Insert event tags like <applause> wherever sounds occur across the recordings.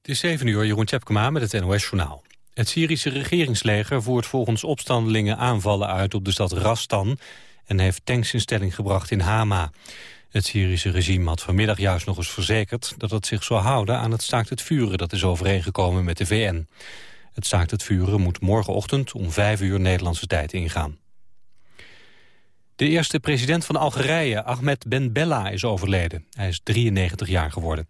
Het is 7 uur, Jeroen Tjepkema met het NOS-journaal. Het Syrische regeringsleger voert volgens opstandelingen aanvallen uit op de stad Rastan... en heeft tanks in stelling gebracht in Hama. Het Syrische regime had vanmiddag juist nog eens verzekerd... dat het zich zou houden aan het staakt het vuren dat is overeengekomen met de VN. Het staakt het vuren moet morgenochtend om 5 uur Nederlandse tijd ingaan. De eerste president van Algerije, Ahmed Ben Bella, is overleden. Hij is 93 jaar geworden.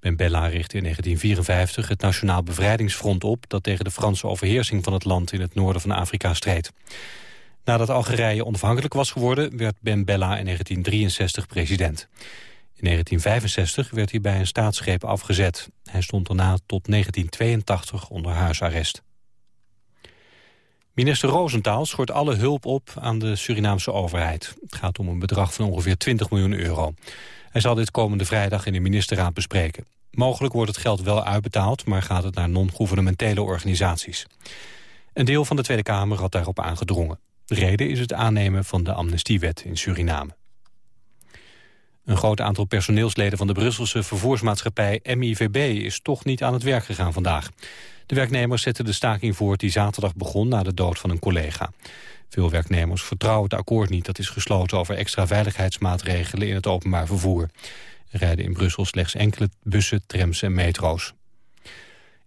Ben Bella richtte in 1954 het Nationaal Bevrijdingsfront op... dat tegen de Franse overheersing van het land in het noorden van Afrika streed. Nadat Algerije onafhankelijk was geworden... werd Ben Bella in 1963 president. In 1965 werd hij bij een staatsgreep afgezet. Hij stond daarna tot 1982 onder huisarrest. Minister Roosentaal schort alle hulp op aan de Surinaamse overheid. Het gaat om een bedrag van ongeveer 20 miljoen euro. Hij zal dit komende vrijdag in de ministerraad bespreken. Mogelijk wordt het geld wel uitbetaald, maar gaat het naar non-governementele organisaties. Een deel van de Tweede Kamer had daarop aangedrongen. De reden is het aannemen van de amnestiewet in Suriname. Een groot aantal personeelsleden van de Brusselse vervoersmaatschappij MIVB is toch niet aan het werk gegaan vandaag. De werknemers zetten de staking voort die zaterdag begon na de dood van een collega. Veel werknemers vertrouwen het akkoord niet dat is gesloten over extra veiligheidsmaatregelen in het openbaar vervoer. Rijden in Brussel slechts enkele bussen, trams en metro's.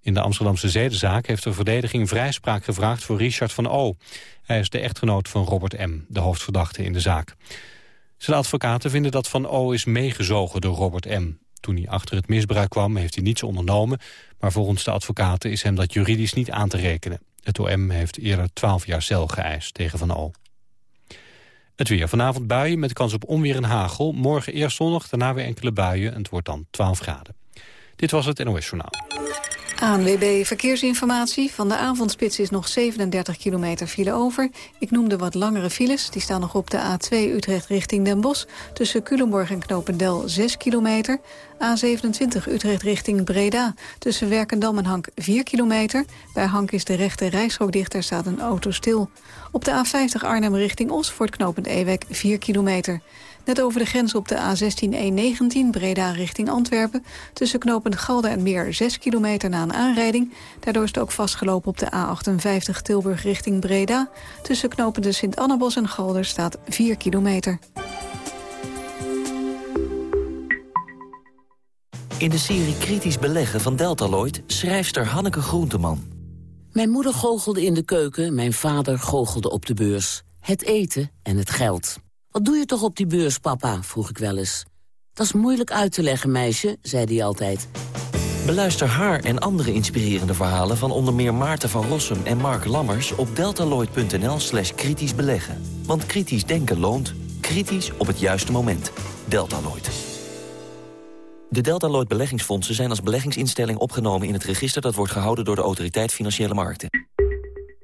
In de Amsterdamse zedenzaak heeft de verdediging vrijspraak gevraagd voor Richard van O. Hij is de echtgenoot van Robert M., de hoofdverdachte in de zaak. Zijn advocaten vinden dat Van O is meegezogen door Robert M. Toen hij achter het misbruik kwam heeft hij niets ondernomen... maar volgens de advocaten is hem dat juridisch niet aan te rekenen. Het OM heeft eerder 12 jaar cel geëist tegen Van O. Het weer. Vanavond buien met kans op onweer en hagel. Morgen eerst zonnig, daarna weer enkele buien en het wordt dan 12 graden. Dit was het NOS Journaal. ANWB Verkeersinformatie. Van de avondspits is nog 37 kilometer file over. Ik noemde wat langere files. Die staan nog op de A2 Utrecht richting Den Bosch. Tussen Culemborg en Knopendel 6 kilometer. A27 Utrecht richting Breda. Tussen Werkendam en Hank 4 kilometer. Bij Hank is de rechte rijstrook dicht. Er staat een auto stil. Op de A50 Arnhem richting Os voor het knooppunt Ewek 4 kilometer. Net over de grens op de A16-119 Breda richting Antwerpen. Tussen knooppunt Galder en Meer 6 kilometer na een aanrijding. Daardoor is het ook vastgelopen op de A58 Tilburg richting Breda. Tussen knopende Sint-Annabos en Galder staat 4 kilometer. In de serie Kritisch Beleggen van Deltaloid schrijfster Hanneke Groenteman. Mijn moeder goochelde in de keuken, mijn vader goochelde op de beurs. Het eten en het geld. Wat doe je toch op die beurs, papa? vroeg ik wel eens. Dat is moeilijk uit te leggen, meisje, zei hij altijd. Beluister haar en andere inspirerende verhalen van onder meer Maarten van Rossum en Mark Lammers op deltaloid.nl slash kritisch beleggen. Want kritisch denken loont. Kritisch op het juiste moment. Deltaloid. De Deltaloid beleggingsfondsen zijn als beleggingsinstelling opgenomen in het register dat wordt gehouden door de Autoriteit Financiële Markten.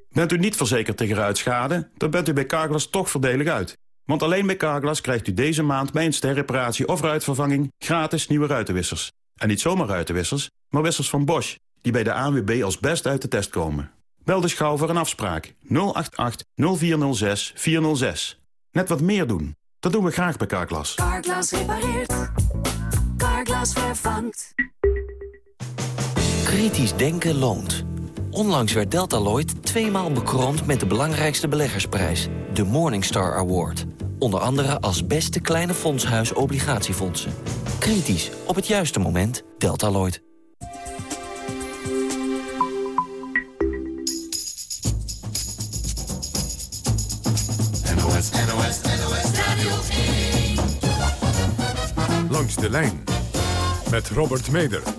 Bent u niet verzekerd tegen ruitschade, dan bent u bij Carglass toch voordelig uit. Want alleen bij Carglass krijgt u deze maand bij een sterreparatie of ruitvervanging gratis nieuwe ruitenwissers. En niet zomaar ruitenwissers, maar wissers van Bosch, die bij de ANWB als best uit de test komen. Bel dus gauw voor een afspraak 088 0406 406. Net wat meer doen. Dat doen we graag bij Carglass. Carglass repareert. Carglass vervangt. Kritisch denken loont. Onlangs werd Deltaloid tweemaal bekroond met de belangrijkste beleggersprijs, de Morningstar Award. Onder andere als beste kleine fondshuis obligatiefondsen. Kritisch, op het juiste moment, Deltaloid. NOS, NOS, NOS Radio 1. Langs de lijn met Robert Meder.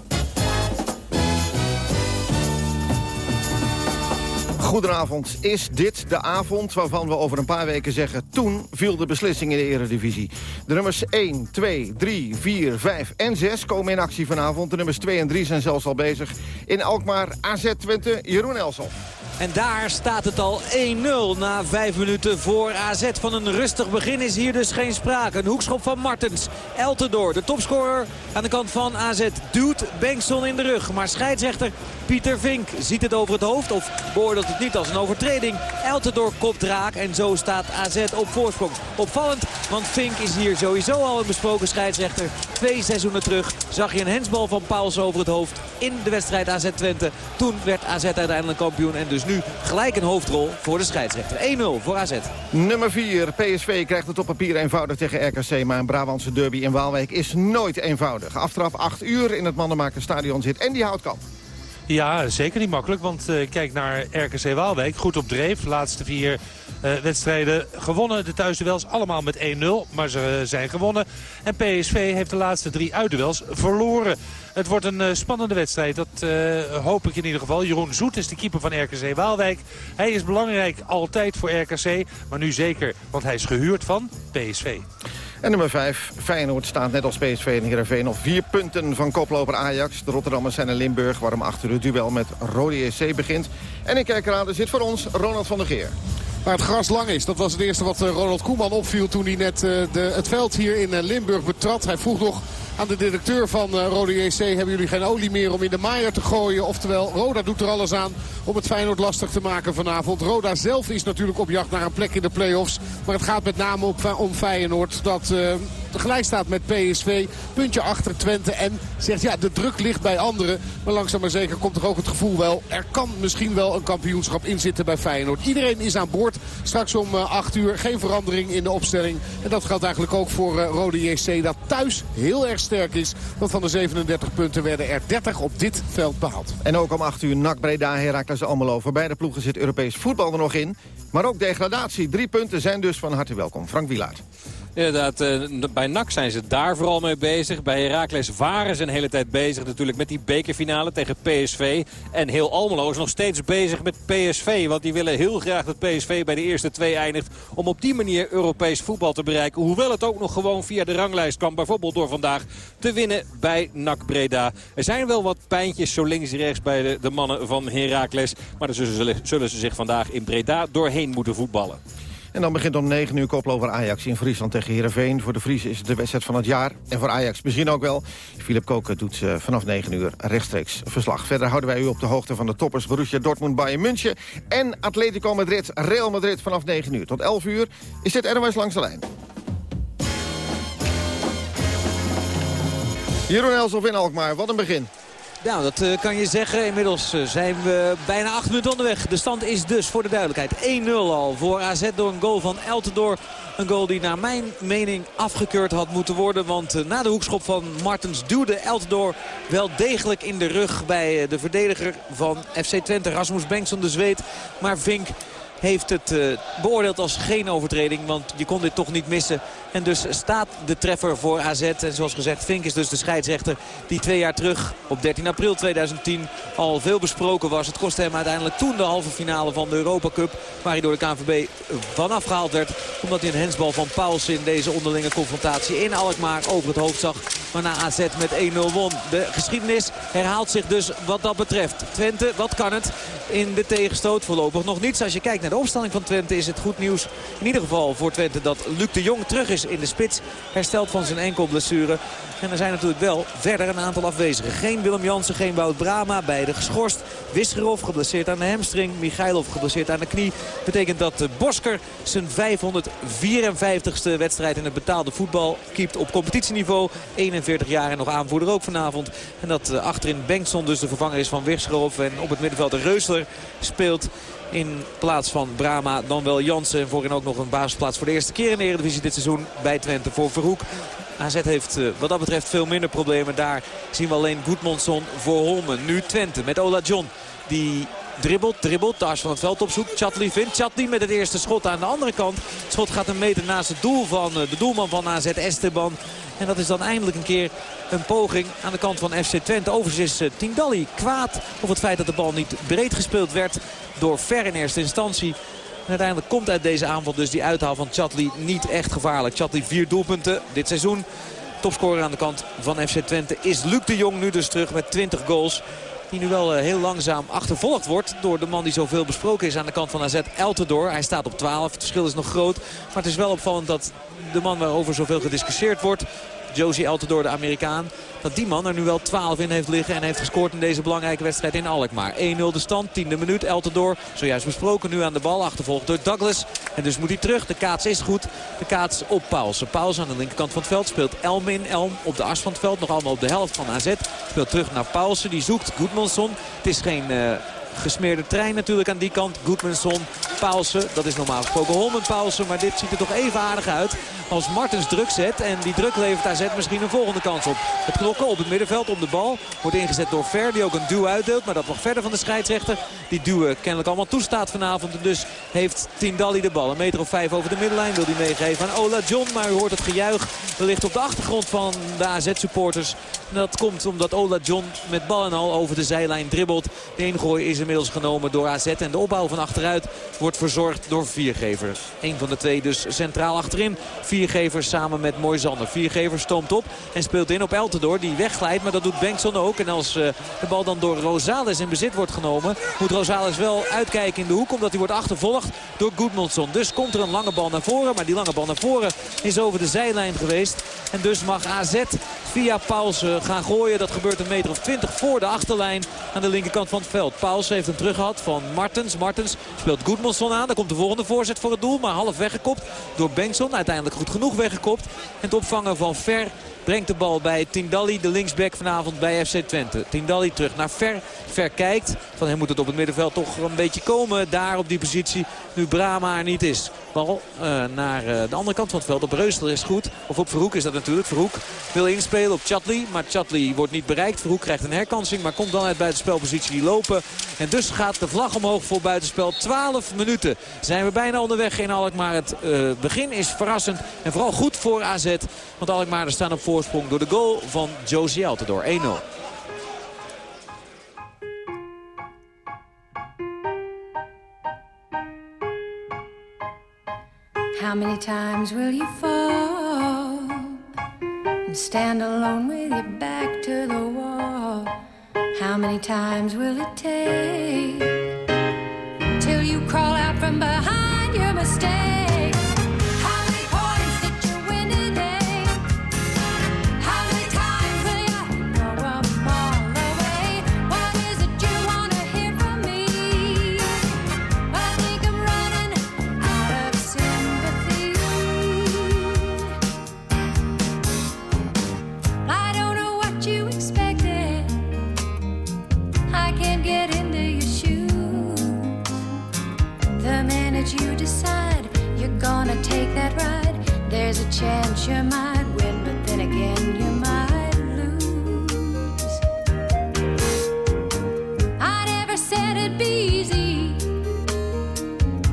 Goedenavond. Is dit de avond waarvan we over een paar weken zeggen... toen viel de beslissing in de eredivisie. De nummers 1, 2, 3, 4, 5 en 6 komen in actie vanavond. De nummers 2 en 3 zijn zelfs al bezig. In Alkmaar, AZ Twente, Jeroen Elson. En daar staat het al 1-0 na vijf minuten voor AZ. Van een rustig begin is hier dus geen sprake. Een hoekschop van Martens. Eltendoor, de topscorer aan de kant van AZ, duwt Bengtson in de rug. Maar scheidsrechter Pieter Vink ziet het over het hoofd of beoordeelt het niet als een overtreding. Eltendoor kopt raak en zo staat AZ op voorsprong. Opvallend, want Vink is hier sowieso al een besproken scheidsrechter. Twee seizoenen terug zag je een hensbal van Pauls over het hoofd in de wedstrijd AZ Twente. Toen werd AZ uiteindelijk kampioen en dus nu gelijk een hoofdrol voor de scheidsrechter. 1-0 voor AZ. Nummer 4. PSV krijgt het op papier eenvoudig tegen RKC. Maar een Brabantse derby in Waalwijk is nooit eenvoudig. Aftrap 8 uur in het Mannenmakerstadion zit en die Houtkamp. Ja, zeker niet makkelijk. Want uh, kijk naar RKC Waalwijk. Goed op dreef. Laatste vier uh, wedstrijden gewonnen. De thuisduels allemaal met 1-0. Maar ze uh, zijn gewonnen. En PSV heeft de laatste drie uitduels verloren. Het wordt een spannende wedstrijd. Dat hoop ik in ieder geval. Jeroen Zoet is de keeper van RKC Waalwijk. Hij is belangrijk altijd voor RKC. Maar nu zeker, want hij is gehuurd van PSV. En nummer 5, Feyenoord staat net als PSV en Heerenveen op vier punten van koploper Ajax. De Rotterdammers zijn in Limburg, waarom achter het duel met Rode EC begint. En in Kerkrade zit voor ons Ronald van der Geer. Waar het gras lang is. Dat was het eerste wat Ronald Koeman opviel toen hij net de, het veld hier in Limburg betrad. Hij vroeg nog aan de directeur van uh, Rode JC... hebben jullie geen olie meer om in de maaier te gooien. Oftewel, Roda doet er alles aan om het Feyenoord lastig te maken vanavond. Roda zelf is natuurlijk op jacht naar een plek in de play-offs. Maar het gaat met name om Feyenoord dat... Uh, gelijk staat met PSV. Puntje achter Twente. En zegt ja, de druk ligt bij anderen. Maar langzaam maar zeker komt er ook het gevoel wel. Er kan misschien wel een kampioenschap in zitten bij Feyenoord. Iedereen is aan boord. Straks om 8 uur geen verandering in de opstelling. En dat geldt eigenlijk ook voor uh, Rode JC. Dat thuis heel erg sterk is. Want van de 37 punten werden er 30 op dit veld behaald. En ook om 8 uur NAC Breda Heracles Almelo. Voor beide ploegen zit Europees voetbal er nog in. Maar ook degradatie. Drie punten zijn dus van harte welkom. Frank Wielaert. Inderdaad, uh, bij NAC zijn ze daar vooral mee bezig. Bij Heracles waren ze een hele tijd bezig natuurlijk met die bekerfinale tegen PSV. En heel Almelo is nog steeds bezig met PSV. Want die willen heel graag dat PSV bij de eerste twee eindigt. Om op die manier Europees voetbal te bereiken. Hoewel het ook nog gewoon via de ranglijst kan. Bijvoorbeeld door vandaag te winnen bij NAC Breda. Er zijn wel wat pijntjes zo links en rechts bij de, de mannen van Heracles. Maar daar zullen, zullen ze zich vandaag in Breda doorheen moeten voetballen. En dan begint om 9 uur koploper Ajax in Friesland tegen Heerenveen. Voor de Fries is het de wedstrijd van het jaar. En voor Ajax misschien ook wel. Philip Koken doet uh, vanaf 9 uur rechtstreeks verslag. Verder houden wij u op de hoogte van de toppers Borussia Dortmund, Bayern München... en Atletico Madrid, Real Madrid vanaf 9 uur. Tot 11 uur is dit NOS langs de lijn. Jeroen Elshoff in Alkmaar, wat een begin. Nou, dat uh, kan je zeggen. Inmiddels uh, zijn we bijna acht minuten onderweg. De stand is dus voor de duidelijkheid 1-0 al voor AZ door een goal van Eltendoor. Een goal die naar mijn mening afgekeurd had moeten worden. Want uh, na de hoekschop van Martens duwde Eltendoor wel degelijk in de rug bij de verdediger van FC Twente. Rasmus Bengtson de Zweet. Maar Vink heeft het beoordeeld als geen overtreding. Want je kon dit toch niet missen. En dus staat de treffer voor AZ. En zoals gezegd, Vink is dus de scheidsrechter die twee jaar terug op 13 april 2010 al veel besproken was. Het kostte hem uiteindelijk toen de halve finale van de Europa Cup. Waar hij door de KNVB vanaf gehaald werd. Omdat hij een hensbal van Pauls in deze onderlinge confrontatie in Alkmaar over het hoofd zag. Waarna AZ met 1-0 won. De geschiedenis herhaalt zich dus wat dat betreft. Twente, wat kan het in de tegenstoot? Voorlopig nog niets. Als je kijkt naar de opstelling van Twente is het goed nieuws. In ieder geval voor Twente dat Luc de Jong terug is in de spits. Hersteld van zijn enkelblessure. En er zijn natuurlijk wel verder een aantal afwezigen. Geen Willem Jansen, geen Wout Brama. Beide geschorst. Wisgerov geblesseerd aan de hamstring. Michailov geblesseerd aan de knie. Betekent dat Bosker zijn 554ste wedstrijd in het betaalde voetbal keept op competitieniveau. 41 jaar en nog aanvoerder ook vanavond. En dat achterin Bengtson dus de vervanger is van Wisgerov. En op het middenveld de Reusler speelt in plaats van Brama dan wel Jansen. En voorin ook nog een basisplaats voor de eerste keer in de Eredivisie dit seizoen bij Twente voor Verhoek. AZ heeft wat dat betreft veel minder problemen. Daar zien we alleen Goedmondson voor Holmen. Nu Twente met Ola John. Die dribbelt, dribbelt. Taars van het veld opzoekt. Chatli vindt. Chatli met het eerste schot aan de andere kant. Het schot gaat een meter naast het doel van de doelman van AZ Esteban. En dat is dan eindelijk een keer een poging aan de kant van FC Twente. Overigens is Tindalli kwaad over het feit dat de bal niet breed gespeeld werd door Ver in eerste instantie. En uiteindelijk komt uit deze aanval dus die uithaal van Chatli niet echt gevaarlijk. Chatli vier doelpunten dit seizoen. Topscorer aan de kant van FC Twente is Luc de Jong nu dus terug met 20 goals. Die nu wel heel langzaam achtervolgd wordt door de man die zoveel besproken is aan de kant van AZ, Eltendoor. Hij staat op 12, het verschil is nog groot. Maar het is wel opvallend dat de man waarover zoveel gediscussieerd wordt... Josie Eltendoor, de Amerikaan. Dat die man er nu wel 12 in heeft liggen en heeft gescoord in deze belangrijke wedstrijd in Alkmaar. 1-0 de stand, tiende minuut. Eltendoor, zojuist besproken, nu aan de bal. Achtervolgd door Douglas. En dus moet hij terug. De kaats is goed. De kaats op Paulsen. Paulsen aan de linkerkant van het veld speelt Elm in. Elm op de as van het veld. Nog allemaal op de helft van AZ. Speelt terug naar Paulsen. Die zoekt Goedmanson. Het is geen... Uh, gesmeerde trein natuurlijk aan die kant. Goodmanson, Paulsen. Dat is normaal gesproken Holmen Paulsen. Maar dit ziet er toch even aardig uit als Martens druk zet. En die druk levert AZ misschien een volgende kans op. Het knokken op het middenveld om de bal. Wordt ingezet door Ver die ook een duw uitdeelt. Maar dat nog verder van de scheidsrechter. Die duwen kennelijk allemaal toestaat vanavond. En dus heeft Tindalli de bal. Een meter of vijf over de middenlijn wil hij meegeven aan Ola John. Maar u hoort het gejuich wellicht op de achtergrond van de AZ-supporters. Dat komt omdat Ola John met bal en al over de zijlijn dribbelt. De ingooi is inmiddels genomen door AZ. En de opbouw van achteruit wordt verzorgd door Viergever. Eén van de twee dus centraal achterin. Viergever samen met Moisander. Viergever stoomt op en speelt in op Eltendoor. Die wegglijdt, maar dat doet Bengtson ook. En als uh, de bal dan door Rosales in bezit wordt genomen... moet Rosales wel uitkijken in de hoek. Omdat hij wordt achtervolgd door Goodmanson. Dus komt er een lange bal naar voren. Maar die lange bal naar voren is over de zijlijn geweest. En dus mag AZ via Paulsen gaan gooien. Dat gebeurt een meter of 20 voor de achterlijn aan de linkerkant van het veld. Heeft hem terug gehad van Martens. Martens speelt Goodmanson aan. Dan komt de volgende voorzet voor het doel. Maar half weggekopt door Bengtson. Uiteindelijk goed genoeg weggekopt. En het opvangen van Ver brengt de bal bij Tindalli, de linksback vanavond bij FC Twente. Tindalli terug naar Ver. Ver kijkt. Van hem moet het op het middenveld toch een beetje komen. Daar op die positie. Nu Brama er niet is. Bal uh, naar uh, de andere kant van het veld. Op Reusel is goed. Of op Verhoek is dat natuurlijk. Verhoek wil inspelen op Chatli. Maar Chatli wordt niet bereikt. Verhoek krijgt een herkansing. Maar komt dan uit buitenspelpositie lopen. En dus gaat de vlag omhoog voor buitenspel. 12 minuten zijn we bijna onderweg in Alkmaar. Het uh, begin is verrassend. En vooral goed voor AZ. Want Alkmaar er staan op voorsprong door de goal van Josie Altador. 1-0. How many times will you fall and stand alone with your back to the wall? How many times will it take till you crawl out from behind your mistake? Chance you might win, but then again you might lose. I never said it'd be easy,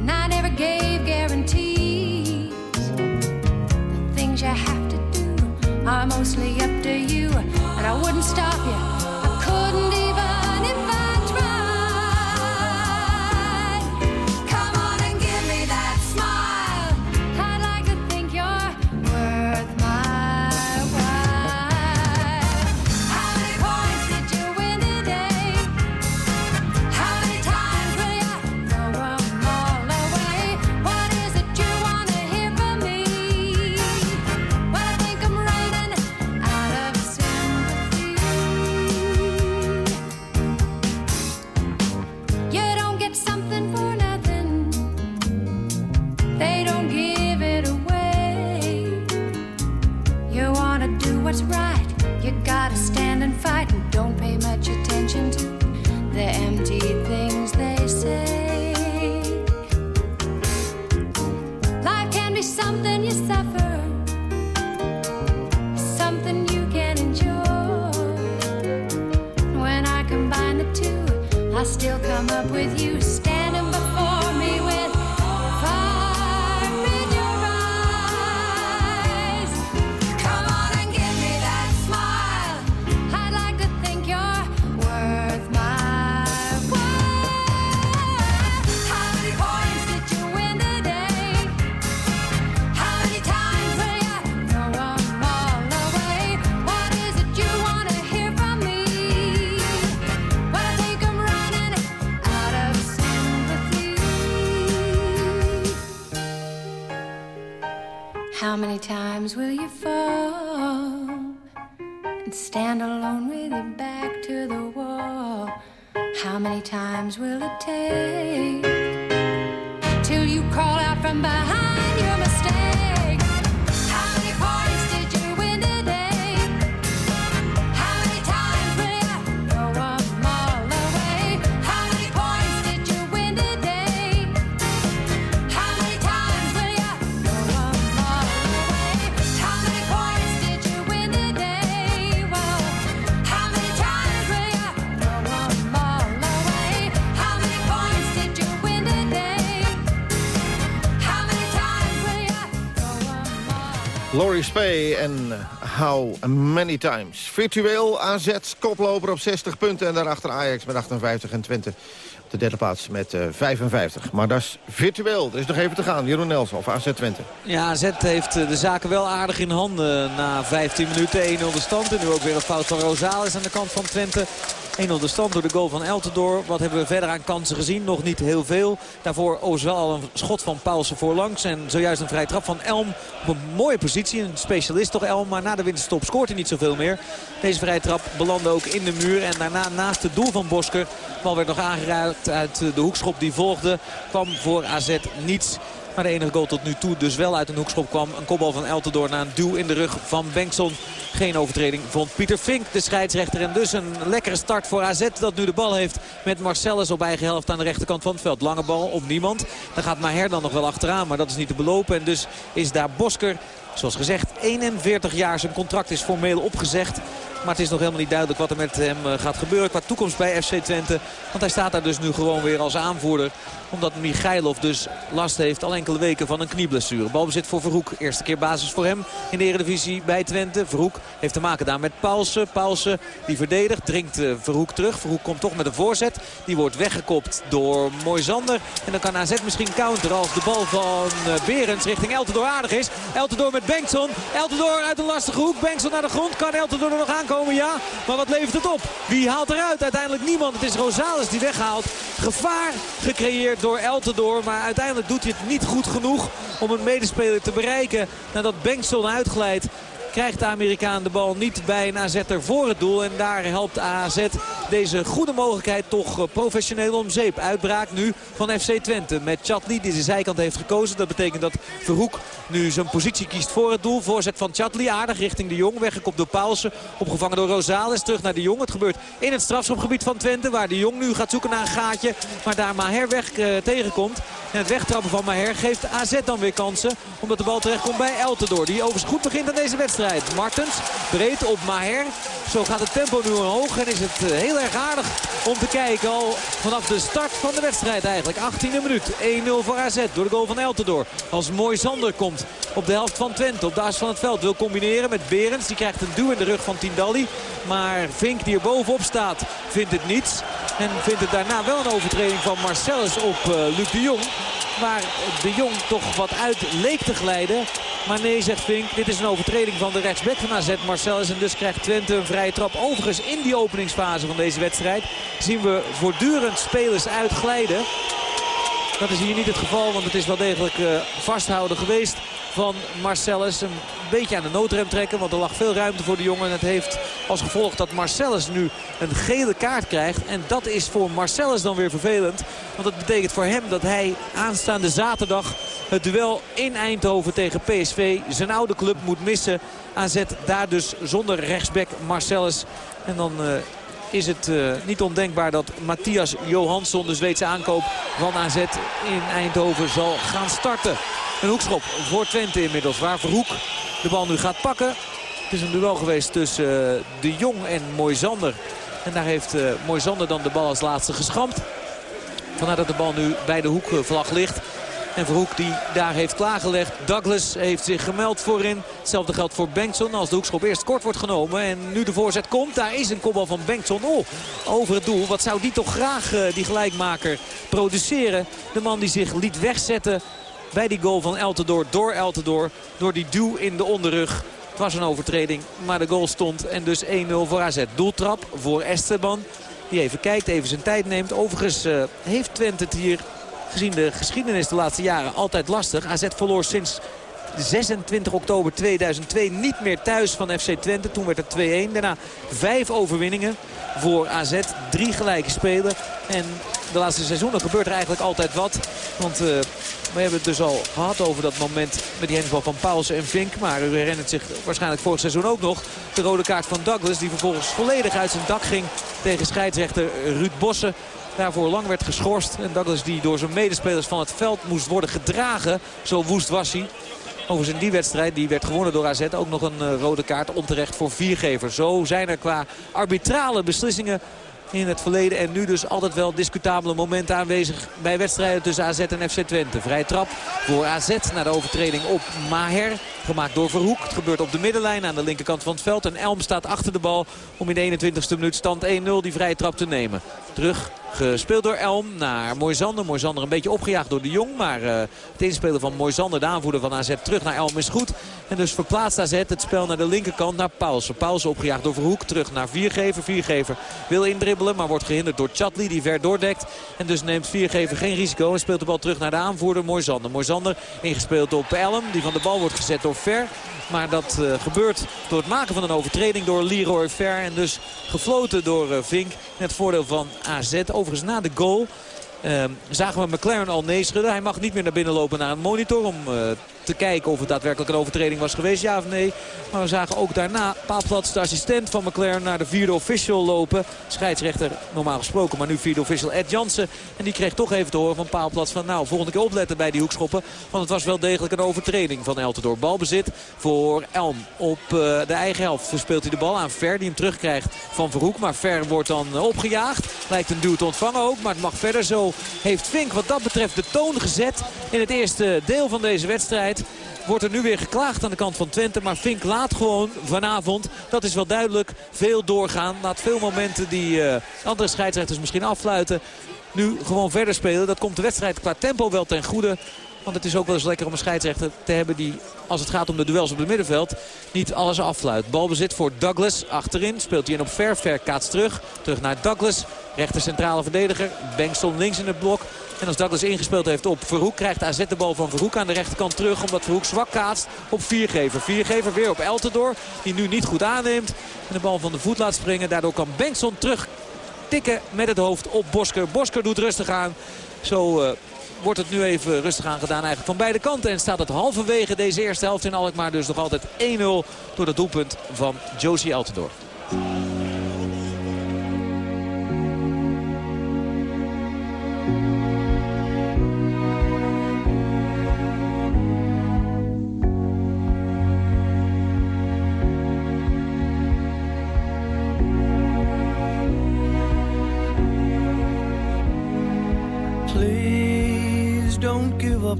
and I never gave guarantees. The things you have to do are mostly up to you, and I wouldn't stop you. Spay en How Many Times. Virtueel AZ, koploper op 60 punten. En daarachter Ajax met 58 en Twente op de derde plaats met eh, 55. Maar dat is virtueel. Er is nog even te gaan. Jeroen Nelson of AZ Twente. Ja, AZ heeft eh, de zaken wel aardig in handen na 15 minuten. 1-0 de stand. En nu ook weer een fout van Rosales aan de kant van Twente. 1-0 de stand door de goal van Eltendoor. Wat hebben we verder aan kansen gezien? Nog niet heel veel. Daarvoor overigens wel al een schot van Paulsen voorlangs. En zojuist een vrije trap van Elm op een mooie positie. Een specialist toch Elm. Maar na de winterstop scoort hij niet zoveel meer. Deze vrije trap belandde ook in de muur. En daarna naast het doel van Bosker. De bal werd nog aangeraakt uit de hoekschop die volgde. Kwam voor AZ niets. Maar de enige goal tot nu toe dus wel uit een hoekschop kwam. Een kopbal van Eltendoor na een duw in de rug van Bengtson. Geen overtreding vond Pieter Fink, de scheidsrechter. En dus een lekkere start voor AZ dat nu de bal heeft met Marcellus op eigen helft aan de rechterkant van het veld. Lange bal op niemand. Dan gaat Maher dan nog wel achteraan, maar dat is niet te belopen. En dus is daar Bosker, zoals gezegd, 41 jaar. Zijn contract is formeel opgezegd. Maar het is nog helemaal niet duidelijk wat er met hem eh, gaat gebeuren qua toekomst bij FC Twente. Want hij staat daar dus nu gewoon weer als aanvoerder. Omdat Michailov dus last heeft al enkele weken van een knieblessure. Balbezit voor Verhoek. Eerste keer basis voor hem in de Eredivisie bij Twente. Verhoek heeft te maken daar met Paulsen. Paulsen die verdedigt, dringt eh, Verhoek terug. Verhoek komt toch met een voorzet. Die wordt weggekopt door Moisander. En dan kan AZ misschien counteren als de bal van eh, Berends richting Eltendoor aardig is. Eltendoor met Bengtson. Eltendoor uit een lastige hoek. Bengtson naar de grond. Kan Eltendoor er nog aankomen? Ja. Maar wat levert het op? Wie haalt eruit? Uiteindelijk niemand. Het is Rosales die weghaalt. Gevaar gecreëerd door Eltendoor. Maar uiteindelijk doet hij het niet goed genoeg om een medespeler te bereiken. Nadat Bengtson uitglijdt krijgt de Amerikaan de bal niet bij een AZ'er voor het doel. En daar helpt AZ deze goede mogelijkheid toch eh, professioneel om zeep. Uitbraak nu van FC Twente met Chatli die de zijkant heeft gekozen. Dat betekent dat Verhoek nu zijn positie kiest voor het doel. Voorzet van Chatli aardig richting de Jong. Weggekopt door Paulsen. Opgevangen door Rosales. Terug naar de Jong. Het gebeurt in het strafschopgebied van Twente. Waar de Jong nu gaat zoeken naar een gaatje. Maar daar Maher weg eh, tegenkomt. En het wegtrappen van Maher geeft AZ dan weer kansen. Omdat de bal terechtkomt bij Eltendoor. Die overigens goed begint aan deze wedstrijd. Martens breed op Maher. Zo gaat het tempo nu omhoog. En is het eh, heel erg aardig om te kijken. Al vanaf de start van de wedstrijd eigenlijk. 18e minuut. 1-0 voor AZ door de goal van Eltendoor. Als Mooi Sander komt op de helft van Twente. Op de as van het veld wil combineren met Berends. Die krijgt een duw in de rug van Tindalli. Maar Vink die er bovenop staat vindt het niets. En vindt het daarna wel een overtreding van Marcellus op eh, Luc de Jong. Waar de Jong toch wat uit leek te glijden. Maar nee, zegt Vink. Dit is een overtreding van de rechtsback van AZ Marcellus. En dus krijgt Twente een vrije trap. Overigens in die openingsfase van deze wedstrijd zien we voortdurend spelers uitglijden. Dat is hier niet het geval, want het is wel degelijk eh, vasthouden geweest van Marcellus. Een beetje aan de noodrem trekken, want er lag veel ruimte voor de jongen. En het heeft als gevolg dat Marcellus nu een gele kaart krijgt. En dat is voor Marcellus dan weer vervelend. Want dat betekent voor hem dat hij aanstaande zaterdag het duel in Eindhoven tegen PSV, zijn oude club, moet missen. AZ daar dus zonder rechtsback Marcellus. En dan... eh, is het eh, niet ondenkbaar dat Matthias Johansson, de Zweedse aankoop van AZ in Eindhoven, zal gaan starten. Een hoekschop voor Twente inmiddels, waar Verhoek de bal nu gaat pakken. Het is een duel geweest tussen eh, De Jong en Moisander. En daar heeft uh, Moisander dan de bal als laatste geschampt. Vandaar dat de bal nu bij de hoekvlag ligt. En Verhoek die daar heeft klaargelegd. Douglas heeft zich gemeld voorin. Hetzelfde geldt voor Bengtson. Als de hoekschop eerst kort wordt genomen. En nu de voorzet komt. Daar is een kopbal van Bengtson. Oh, over het doel. Wat zou die toch graag, uh, die gelijkmaker, produceren. De man die zich liet wegzetten bij die goal van Eltendoor. Door Eltendoor. Door die duw in de onderrug. Het was een overtreding. Maar de goal stond. En dus 1-0 voor AZ. Doeltrap voor Esteban. Die even kijkt, even zijn tijd neemt. Overigens uh, heeft Twente het hier gezien de geschiedenis de laatste jaren altijd lastig. AZ verloor sinds 26 oktober 2002 niet meer thuis van FC Twente. Toen werd het 2-1. Daarna vijf overwinningen voor AZ. Drie gelijke spelen. En de laatste seizoenen gebeurt er eigenlijk altijd wat. Want uh, we hebben het dus al gehad over dat moment met die hensbal van Paulsen en Vink. Maar u herinnert zich waarschijnlijk vorig seizoen ook nog. De rode kaart van Douglas die vervolgens volledig uit zijn dak ging tegen scheidsrechter Ruud Bossen. Daarvoor lang werd geschorst. En Douglas die door zijn medespelers van het veld moest worden gedragen. Zo woest was hij. Overigens in die wedstrijd, die werd gewonnen door AZ, ook nog een uh, rode kaart onterecht voor viergever. Zo zijn er qua arbitrale beslissingen in het verleden. En nu dus altijd wel discutabele momenten aanwezig bij wedstrijden tussen AZ en FC Twente. Vrij trap voor AZ na de overtreding op Maher. Gemaakt door Verhoek. Het gebeurt op de middenlijn aan de linkerkant van het veld. En Elm staat achter de bal om in de 21ste minuut stand 1-0 die vrije trap te nemen. Terug Gespeeld door Elm naar Moisander. Moisander een beetje opgejaagd door de Jong. Maar uh, het inspelen van Moisander, de aanvoerder van AZ, terug naar Elm is goed. En dus verplaatst AZ het spel naar de linkerkant naar Paulsen. Paulsen opgejaagd door Verhoek. Terug naar Viergever. Viergever wil indribbelen, maar wordt gehinderd door Chatli die ver doordekt. En dus neemt Viergever geen risico en speelt de bal terug naar de aanvoerder Moisander. Moisander ingespeeld op Elm. Die van de bal wordt gezet door Ver. Maar dat uh, gebeurt door het maken van een overtreding door Leroy Ver. En dus gefloten door uh, Vink. Het voordeel van AZ. Overigens na de goal uh, zagen we McLaren al nee schudden. Hij mag niet meer naar binnen lopen naar een monitor om uh, te kijken of het daadwerkelijk een overtreding was geweest, ja of nee. Maar we zagen ook daarna Paalplats, de assistent van McLaren, naar de vierde official lopen. Scheidsrechter normaal gesproken, maar nu vierde official Ed Jansen. En die kreeg toch even te horen van Paalplats van nou, volgende keer opletten bij die hoekschoppen. Want het was wel degelijk een overtreding van Eltendoor. Balbezit voor Elm op uh, de eigen helft. Verspeelt hij de bal aan Ver, die hem terugkrijgt van Verhoek. Maar Ver wordt dan opgejaagd. Lijkt een duw te ontvangen ook, maar het mag verder zo. Heeft Vink wat dat betreft de toon gezet in het eerste deel van deze wedstrijd. Wordt er nu weer geklaagd aan de kant van Twente. Maar Fink laat gewoon vanavond, dat is wel duidelijk, veel doorgaan. Laat veel momenten die uh, andere scheidsrechters misschien affluiten. Nu gewoon verder spelen. Dat komt de wedstrijd qua tempo wel ten goede. Want het is ook wel eens lekker om een scheidsrechter te hebben die, als het gaat om de duels op het middenveld, niet alles affluit. Balbezit voor Douglas. Achterin speelt hij in op ver. Ver kaats terug. Terug naar Douglas. Rechter centrale verdediger. Bengtson links in het blok. En als Douglas ingespeeld heeft op Verhoek, krijgt AZ de bal van Verhoek aan de rechterkant terug. Omdat Verhoek zwak kaatst op Viergever. Viergever weer op Eltendoor, die nu niet goed aanneemt. En de bal van de voet laat springen. Daardoor kan Bengtson terug tikken met het hoofd op Bosker. Bosker doet rustig aan. Zo uh, wordt het nu even rustig aan gedaan eigenlijk van beide kanten. En staat het halverwege deze eerste helft in Alkmaar dus nog altijd 1-0 door het doelpunt van Josie Eltendoor.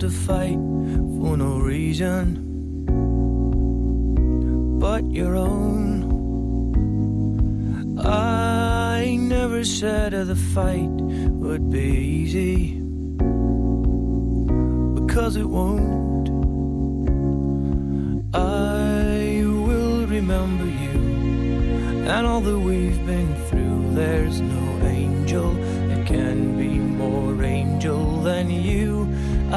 To fight for no reason but your own. I never said that the fight would be easy because it won't. I will remember you and all that we've been through. There's no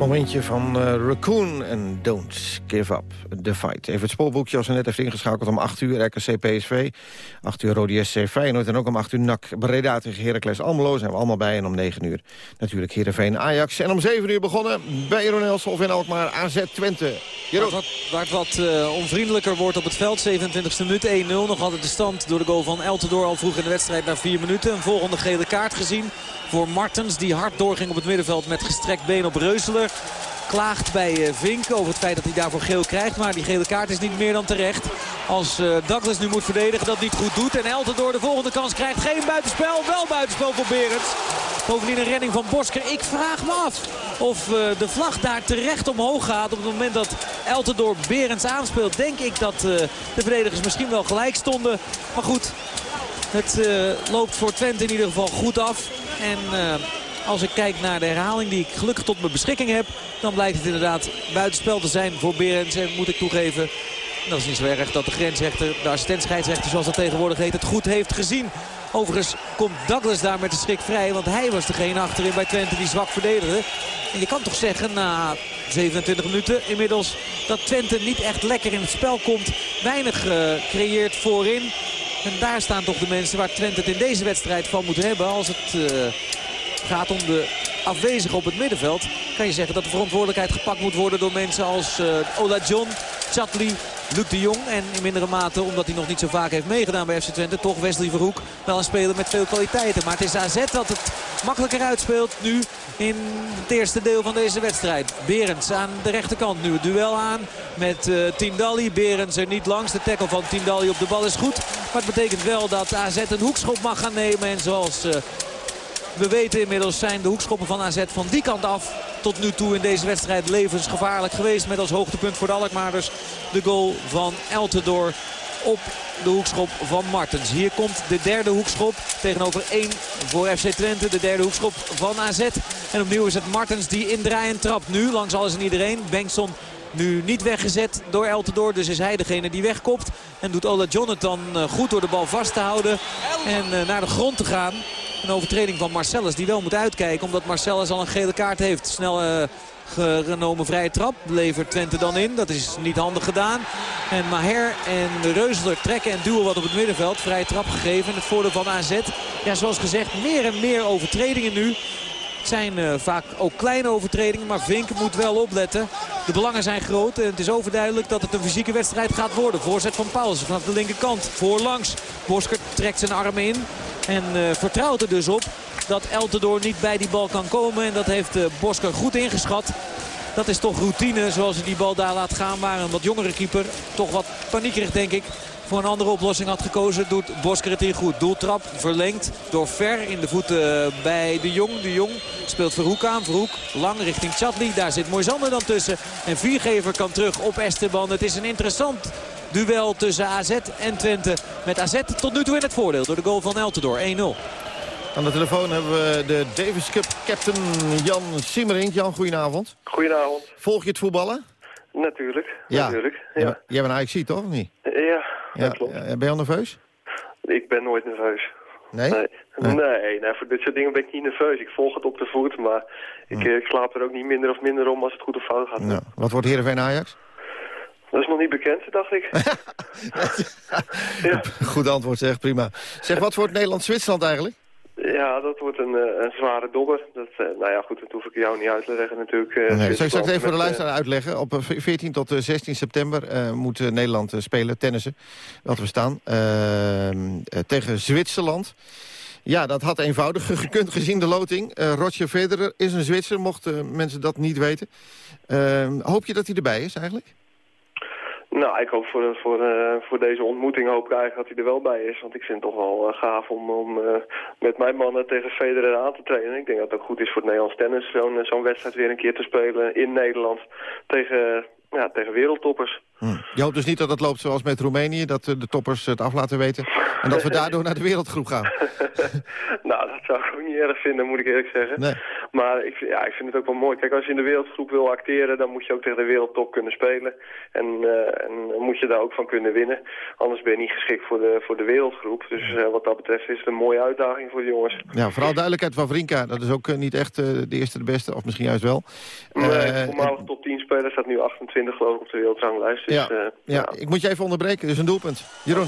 Mooi rustmomentje van eh, Raccoon en Don't Give Up the Fight. Even het spoorboekje als u net heeft ingeschakeld om 8 uur RKC PSV. 8 uur Rodi SC Feyenoord en ook om 8 uur NAC Breda tegen Heracles Almelo. Zijn we allemaal bij en om 9 uur natuurlijk Heerenveen Ajax. En om 7 uur begonnen bij Jeroen Elsof in Alkmaar AZ Twente. Jeroen. Waar het wat, eh, onvriendelijker wordt op het veld. 27e minuut 1-0. Nog altijd de stand door de goal van Eltendoor al vroeg in de wedstrijd na 4 minuten. Een volgende gele kaart gezien voor Martens. Die hard doorging op het middenveld met gestrekt been op Klaagt bij eh, Vink over het feit dat hij daarvoor geel krijgt. Maar die gele kaart is niet meer dan terecht. Als eh, Douglas nu moet verdedigen dat niet goed doet. En Eltendoor de volgende kans krijgt. Geen buitenspel. Wel buitenspel voor Berends. Bovendien een redding van Bosker. Ik vraag me af of eh, de vlag daar terecht omhoog gaat. Op het moment dat Eltendoor Berends aanspeelt. Denk ik dat de verdedigers misschien wel gelijk stonden. Maar goed, het loopt voor Twente in ieder geval goed af. En als ik kijk naar de herhaling die ik gelukkig tot mijn beschikking heb... dan blijkt het inderdaad buitenspel te zijn voor Berends. En moet ik toegeven, dat is niet zo erg dat de grensrechter, de assistent-scheidsrechter zoals dat tegenwoordig heet, het goed heeft gezien. Overigens komt Douglas daar met de schrik vrij. Want hij was degene achterin bij Twente die zwak verdedigde. En je kan toch zeggen na 27 minuten inmiddels dat Twente niet echt lekker in het spel komt. Weinig eh, creëert voorin. En daar staan toch de mensen waar Twente het in deze wedstrijd van moet hebben. Als het eh, gaat om de afwezigen op het middenveld. Kan je zeggen dat de verantwoordelijkheid gepakt moet worden door mensen als eh Ola John, Chatli, Luc de Jong. En in mindere mate, omdat hij nog niet zo vaak heeft meegedaan bij FC Twente, toch Wesley Verhoek. Wel een speler met veel kwaliteiten. Maar het is AZ dat het makkelijker uitspeelt nu in het eerste deel van deze wedstrijd. Berends aan de rechterkant nu het duel aan met eh Tindalli. Berends er niet langs. De tackle van Tindalli op de bal is goed. Maar het betekent wel dat AZ een hoekschop mag gaan nemen. En zoals... eh, we weten inmiddels zijn de hoekschoppen van AZ van die kant af tot nu toe in deze wedstrijd levensgevaarlijk geweest. Met als hoogtepunt voor de Alkmaarders de goal van Eltendoor op de hoekschop van Martens. Hier komt de derde hoekschop tegenover één voor FC Twente. De derde hoekschop van AZ. En opnieuw is het Martens die indraaiend trapt. Nu langs alles en iedereen. Bengtson nu niet weggezet door Eltendoor. Dus is hij degene die wegkopt. En doet Ola Jonathan eh, goed door de bal vast te houden. En eh, naar de grond te gaan. Een overtreding van Marcellus die wel moet uitkijken. Omdat Marcellus al een gele kaart heeft. Snel eh, genomen vrije trap. Levert Twente dan in. Dat is niet handig gedaan. En Maher en Reuzeler trekken en duwen wat op het middenveld. Vrije trap gegeven. Het voordeel van AZ. Ja, zoals gezegd, meer en meer overtredingen nu. Het zijn eh, vaak ook kleine overtredingen, maar Vink moet wel opletten. De belangen zijn groot en het is overduidelijk dat het een fysieke wedstrijd gaat worden. Voorzet van Paulsen vanaf de linkerkant. Voorlangs. Bosker trekt zijn armen in en eh, vertrouwt er dus op dat Eltendoor niet bij die bal kan komen. En dat heeft eh, Bosker goed ingeschat. Dat is toch routine zoals hij die bal daar laat gaan. Waar een wat jongere keeper toch wat paniekerig denk ik voor een andere oplossing had gekozen. Doet Bosker het hier goed. Doeltrap verlengd door Ver in de voeten eh, bij de Jong. De Jong speelt Verhoek aan. Verhoek lang richting Chatli. Daar zit Moisander dan tussen. En Viergever kan terug op Esteban. Het is een interessant duel tussen AZ en Twente. Met AZ tot nu toe in het voordeel door de goal van Eltendoor. 1-0. Aan de telefoon hebben we de Davis Cup captain Jan Simmerink. Jan, goedenavond. Goedenavond. Volg je het voetballen? Natuurlijk, Ja. natuurlijk. Jij Ja. bent- Jij bent Ajax toch, of niet? Ja, Ja. dat klopt. Ben je al nerveus? Ik ben nooit nerveus. Nee? Nee, nee, nee, voor dit soort dingen ben ik niet nerveus. Ik volg het op de voet, maar ik, eh, ik slaap er ook niet minder of minder om als het goed of fout gaat. Nou, wat wordt Heerenveen Ajax? Dat is nog niet bekend, dacht ik. <laughs> Goed antwoord zeg, prima. Zeg, wat wordt Nederland-Zwitserland eigenlijk? Ja, dat wordt een, eh, een zware dobber. Dat, eh, nou ja, goed, dat hoef ik jou niet uit te leggen natuurlijk. eh, Nee, zal ik straks even voor de luisteraar uitleggen? Op eh, 14 tot eh, 16 september eh, moet Nederland spelen, tennissen. Wat we staan. tegen Zwitserland. Ja, dat had eenvoudiger gekund gezien de loting. Roger Federer is een Zwitser, mochten mensen dat niet weten. Hoop je dat hij erbij is eigenlijk? Nou, ik hoop voor, voor, eh, voor deze ontmoeting hoop ik eigenlijk dat hij er wel bij is. Want ik vind het toch wel eh, gaaf om, om eh, met mijn mannen tegen Federer aan te trainen. Ik denk dat het ook goed is voor het Nederlands tennis. Zo'n zo'n wedstrijd weer een keer te spelen in Nederland tegen, ja, tegen wereldtoppers. Je hoopt dus niet dat het loopt zoals met Roemenië... dat de toppers het af laten weten... en dat we <laughs> daardoor naar de wereldgroep gaan. <laughs> nou, dat zou ik ook niet erg vinden, moet ik eerlijk zeggen. Nee. Maar ik, vind- ja, ik vind het ook wel mooi. Kijk, als je in de wereldgroep wil acteren, dan moet je ook tegen de wereldtop kunnen spelen. En, eh, en moet je daar ook van kunnen winnen. Anders ben je niet geschikt voor de, voor de wereldgroep. Dus eh, wat dat betreft is het een mooie uitdaging voor de jongens. Ja, vooral duidelijkheid van Vrinka. Dat is ook eh, niet echt de eerste de beste, of misschien juist wel. Maar Eh, voormalig top 10 speler staat nu 28 geloof ik op de wereldranglijst. Dus, ja, ja, ik moet je even onderbreken, dus een doelpunt. Jeroen.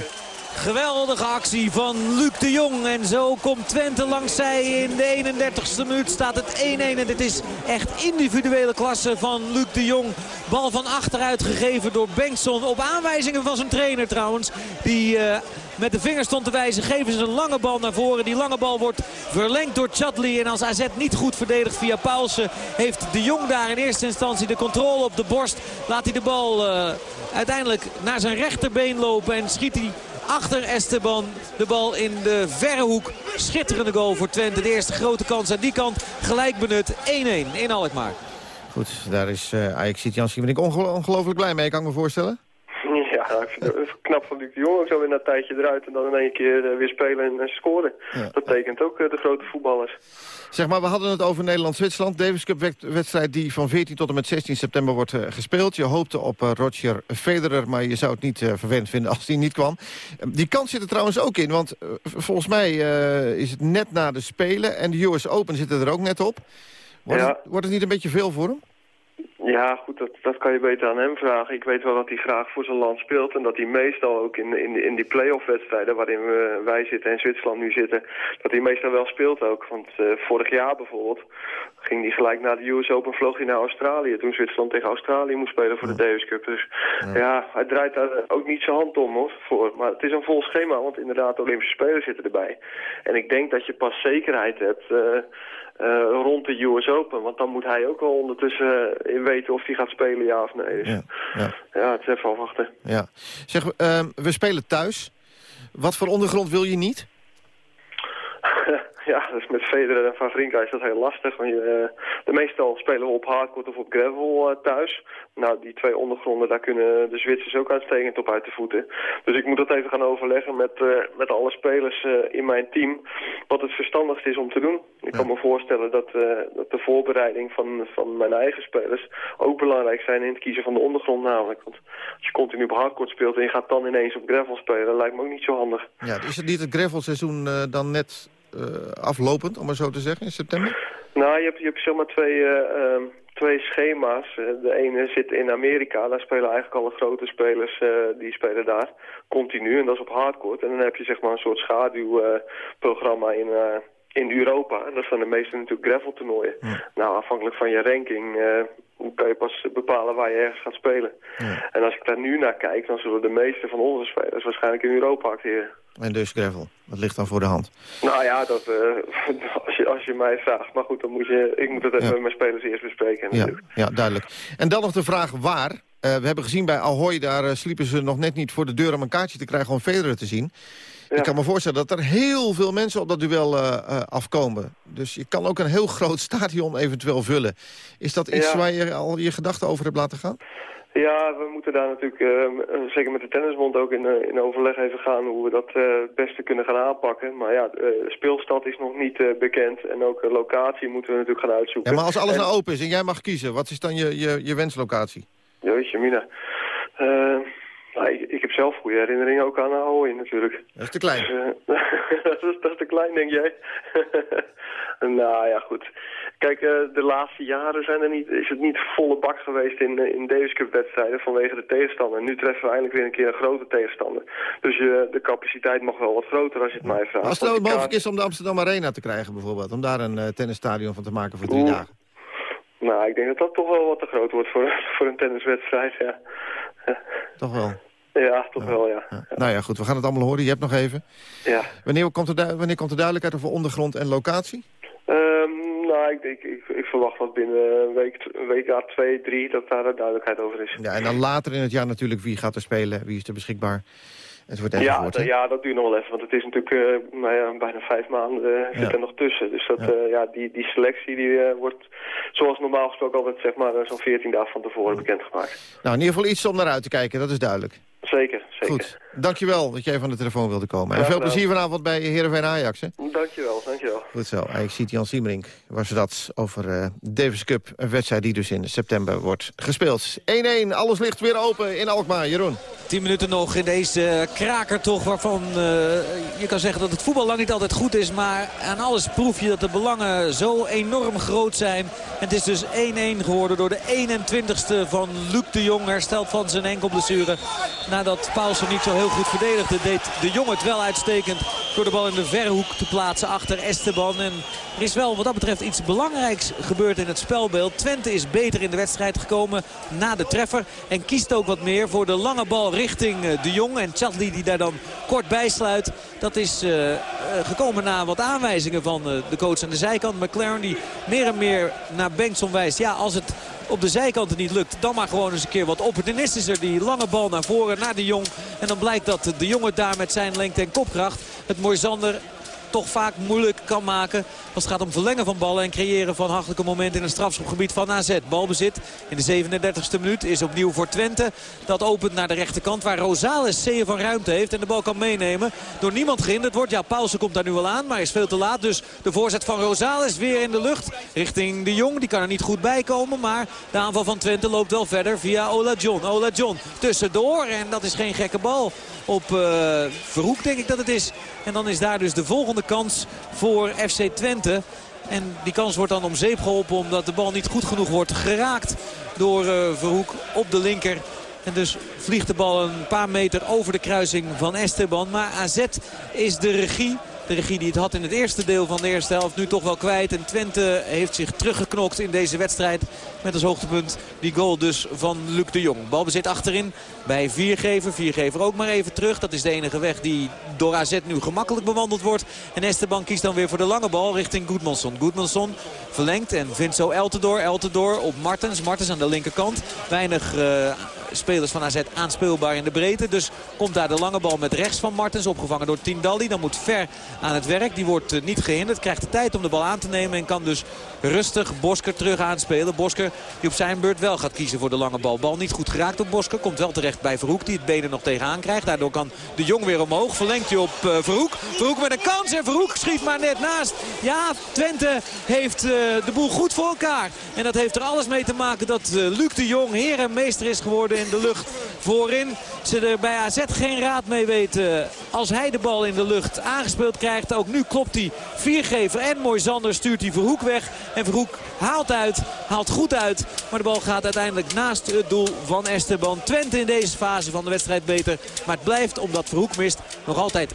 Geweldige actie van Luc de Jong. En zo komt Twente langs zij in de 31ste minuut. Staat het 1-1. En dit is echt individuele klasse van Luc de Jong. Bal van achteruit gegeven door Bengtson. Op aanwijzingen van zijn trainer trouwens. Die eh, met de vinger stond te wijzen. Geven ze een lange bal naar voren. Die lange bal wordt verlengd door Chadli. En als AZ niet goed verdedigt via Paulsen... heeft de Jong daar in eerste instantie de controle op de borst. Laat hij de bal eh, uiteindelijk naar zijn rechterbeen lopen. En schiet hij achter Esteban de bal in de verre hoek. Schitterende goal voor Twente. De eerste grote kans aan die kant. Gelijk benut. 1-1 in Alkmaar. Goed, daar is uh, Ajax Jan ik onge ongelooflijk blij mee, kan ik me voorstellen. Ja, ik vind het knap van Luc de Jong ook zo weer tijdje eruit en dan in één keer eh, weer spelen en, en scoren. Dat tekent ook eh, de grote voetballers. Zeg maar, we hadden het over Nederland-Zwitserland. Davis Cup wed- wedstrijd die van 14 tot en met 16 september wordt eh, gespeeld. Je hoopte op Roger Federer, maar je zou het niet verwend vinden als die niet kwam. Die kans zit er trouwens ook in, want volgens mij is het net na de Spelen... en de US Open zitten er ook net op. Wordt, Ja. het, wordt het niet een beetje veel voor hem? Ja, goed, dat, dat kan je beter aan hem vragen. Ik weet wel dat hij graag voor zijn land speelt en dat hij meestal ook in, in, in die play-off wedstrijden waarin we, wij zitten en Zwitserland nu zitten, dat hij meestal wel speelt ook. Want eh, vorig jaar bijvoorbeeld ging hij gelijk na de US Open vloog hij naar Australië toen Zwitserland tegen Australië moest spelen voor de Davis Cup. Dus ja. hij draait daar ook niet zijn hand om hoor, voor. Maar het is een vol schema, want inderdaad de Olympische Spelen zitten erbij. En ik denk dat je pas zekerheid hebt... eh, rond de US Open. Want dan moet hij ook wel ondertussen eh, in weten of hij gaat spelen, ja of nee. Dus, ja, ja. het is even afwachten. Ja. Zeg, ehm, we spelen thuis. Wat voor ondergrond wil je niet? Dus met Federer en Van Vrinka is dat heel lastig. Want je, eh, de meestal spelen we op hardcourt of op gravel eh, thuis. Nou, die twee ondergronden, daar kunnen de Zwitsers ook uitstekend op uit de voeten. Dus ik moet dat even gaan overleggen met, eh, met alle spelers in mijn team. Wat het verstandigst is om te doen. Ik kan me voorstellen dat, dat de voorbereiding van, van mijn eigen spelers ook belangrijk zijn in het kiezen van de ondergrond namelijk. Want als je continu op hardcourt speelt en je gaat dan ineens op gravel spelen, lijkt me ook niet zo handig. Ja, is het niet het gravelseizoen dan net aflopend, om maar zo te zeggen, in september? Nou, je hebt, je hebt twee, eh, ehm, twee schema's. Eh, de ene zit in Amerika, daar spelen eigenlijk alle grote spelers, eh, die spelen daar continu. En dat is op hardcourt. En dan heb je zeg maar een soort schaduwprogramma in, eh, in Europa. En dat zijn de meeste natuurlijk gravel toernooien. Nou, afhankelijk van je ranking eh, kan je pas bepalen waar je ergens gaat spelen. En als ik daar nu naar kijk, dan zullen de meeste van onze spelers waarschijnlijk in Europa acteren. En dus gravel. Dat ligt dan voor de hand. Nou ja, dat, eh, <laughs> als, je, als je mij vraagt. Maar goed, dan moet je, ik moet het even met mijn spelers eerst bespreken. Ja, ja, duidelijk. En dan nog de vraag waar. Eh, we hebben gezien bij Ahoy, daar eh, sliepen ze nog net niet voor de deur om een kaartje te krijgen om Federer te zien. Ik kan me voorstellen dat er heel veel mensen op dat duel eh, afkomen. Dus je kan ook een heel <laughs> groot stadion eventueel vullen. Is dat iets Ja. waar je al je gedachten over hebt laten gaan? Ja, we moeten daar natuurlijk, eh, zeker met de tennisbond, ook in, in overleg even gaan hoe we dat eh, het beste kunnen gaan aanpakken. Maar ja, speelstad is nog niet bekend en ook locatie moeten we natuurlijk gaan uitzoeken. Ja, maar als alles En- nou open is en jij mag kiezen, wat is dan je, je, je wenslocatie? Jeetje, Mina. Eh, nou, ik, ik heb zelf goede herinneringen ook aan Ahoy natuurlijk. Dat is te klein. Eh, <laughs> dat, is, dat is te klein, denk jij? <laughs> nou ja, goed. Kijk, eh, de laatste jaren zijn er niet, is het niet volle bak geweest in, in Davis Cup wedstrijden vanwege de tegenstander. Nu treffen we eindelijk weer een keer een grote tegenstander. Dus de capaciteit mag wel wat groter als je het mij vraagt. Als het nou mogelijk is om de Amsterdam Arena te krijgen bijvoorbeeld... om daar een tennisstadion van te maken voor drie Oeh. dagen. Nou, ik denk dat dat toch wel wat te groot wordt voor, <laughs> voor een tenniswedstrijd, ja. Toch wel. Ja, toch wel, ja. Nou ja, goed, we gaan het allemaal horen. Je hebt nog even. Ja. Wanneer komt er, du- wanneer komt er duidelijkheid over ondergrond en locatie? Ehm, nou, ik, ik, ik verwacht dat binnen een week, een week, twee, drie, dat daar duidelijkheid over is. Ja, en dan later in het jaar natuurlijk wie gaat er spelen, wie is er beschikbaar. Het wordt Ja, hè? ja, dat duurt nog wel even, want het is natuurlijk eh, nou ja, bijna vijf maanden eh, zit Ja. er nog tussen. Dus dat, Ja. ja. ja, die, die selectie die, eh, wordt zoals normaal gesproken altijd zeg maar eh, zo'n 14 dagen van tevoren bekendgemaakt. Nou, in ieder geval iets om naar uit te kijken, dat is duidelijk. Zeker, zeker. Goed, dankjewel dat jij van de telefoon wilde komen. En veel plezier vanavond bij Heerenveen Ajax. Hè? Dankjewel, dankjewel. Goed zo. Ik ziet Jan Siemerink was dat over eh Davis Cup. Een wedstrijd die dus in september wordt gespeeld. 1-1, alles ligt weer open in Alkmaar. Jeroen. 10 minuten nog in deze kraker toch waarvan eh, je kan zeggen dat het voetbal lang niet altijd goed is. Maar aan alles proef je dat de belangen zo enorm groot zijn. En het is dus 1-1 geworden door de 21ste van Luc de Jong. Hersteld van zijn enkelblessure. Nadat Paulsen niet zo heel goed verdedigde deed de Jong het wel uitstekend. Door de bal in de verre hoek te plaatsen achter Esteban. En er is wel wat dat betreft iets belangrijks gebeurd in het spelbeeld. Twente is beter in de wedstrijd gekomen na de treffer. En kiest ook wat meer voor de lange bal richting eh, de Jong. En Chadli die daar dan kort bijsluit. Dat is eh, gekomen na wat aanwijzingen van eh, de coach aan de zijkant. McLaren die meer en meer naar Bengtson wijst. Ja, als het op de zijkanten niet lukt, dan maar gewoon eens een keer wat opportunistischer. Die lange bal naar voren, naar de Jong. En dan blijkt dat de Jong het daar met zijn lengte en kopkracht het Moisander toch vaak moeilijk kan maken. Als het gaat om verlengen van ballen en creëren van hachelijke momenten in het strafschopgebied van AZ. Balbezit in de 37e minuut is opnieuw voor Twente. Dat opent naar de rechterkant waar Rosales zeeën van ruimte heeft. En de bal kan meenemen. Door niemand gehinderd wordt. Ja, Paulsen komt daar nu wel aan, maar is veel te laat. Dus de voorzet van Rosales weer in de lucht richting de Jong. Die kan er niet goed bij komen. Maar de aanval van Twente loopt wel verder via Ola John. Ola John tussendoor. En dat is geen gekke bal op eh Verhoek denk ik dat het is. En dan is daar dus de volgende kans voor FC Twente. En die kans wordt dan om zeep geholpen omdat de bal niet goed genoeg wordt geraakt door eh, Verhoek op de linker. En dus vliegt de bal een paar meter over de kruising van Esteban. Maar AZ is de regie. De regie die het had in het eerste deel van de eerste helft nu toch wel kwijt. En Twente heeft zich teruggeknokt in deze wedstrijd. Met als hoogtepunt die goal dus van Luc de Jong. Balbezit achterin bij Viergever. Viergever ook maar even terug. Dat is de enige weg die door AZ nu gemakkelijk bewandeld wordt. En Esteban kiest dan weer voor de lange bal richting Goedmanson. Goedmanson verlengt en vindt zo Eltendoor. Eltendoor op Martens. Martens aan de linkerkant. Weinig eh, spelers van AZ aanspeelbaar in de breedte. Dus komt daar de lange bal met rechts van Martens. Opgevangen door Tindalli. Dan moet Ver aan het werk. Die wordt eh, niet gehinderd. Krijgt de tijd om de bal aan te nemen. En kan dus rustig Bosker terug aanspelen. Bosker die op zijn beurt wel gaat kiezen voor de lange bal. Bal niet goed geraakt op Bosker. Komt wel terecht bij Verhoek. Die het benen nog tegenaan krijgt. Daardoor kan de Jong weer omhoog. Verlengt hij op eh, Verhoek. Verhoek met een kans. En Verhoek schiet maar net naast. Ja, Twente heeft eh, de boel goed voor elkaar. En dat heeft er alles mee te maken dat Luc de Jong heer en meester is geworden in de lucht voorin. Ze er bij AZ geen raad mee weten als hij de bal in de lucht aangespeeld krijgt. Ook nu klopt hij viergever en Moisander stuurt hij Verhoek weg. En Verhoek haalt uit, haalt goed uit. Maar de bal gaat uiteindelijk naast het doel van Esteban. Twente in deze fase van de wedstrijd beter. Maar het blijft, omdat Verhoek mist, nog altijd 1-1.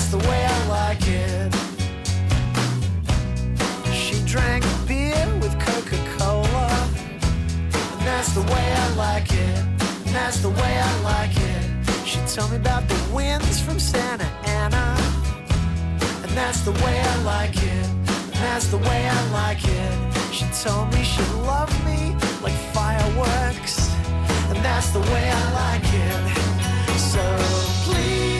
that's the way I like it. She drank beer with Coca Cola, and that's the way I like it. And that's the way I like it. She told me about the winds from Santa Ana, and that's the way I like it. And that's the way I like it. She told me she loved me like fireworks, and that's the way I like it. So please.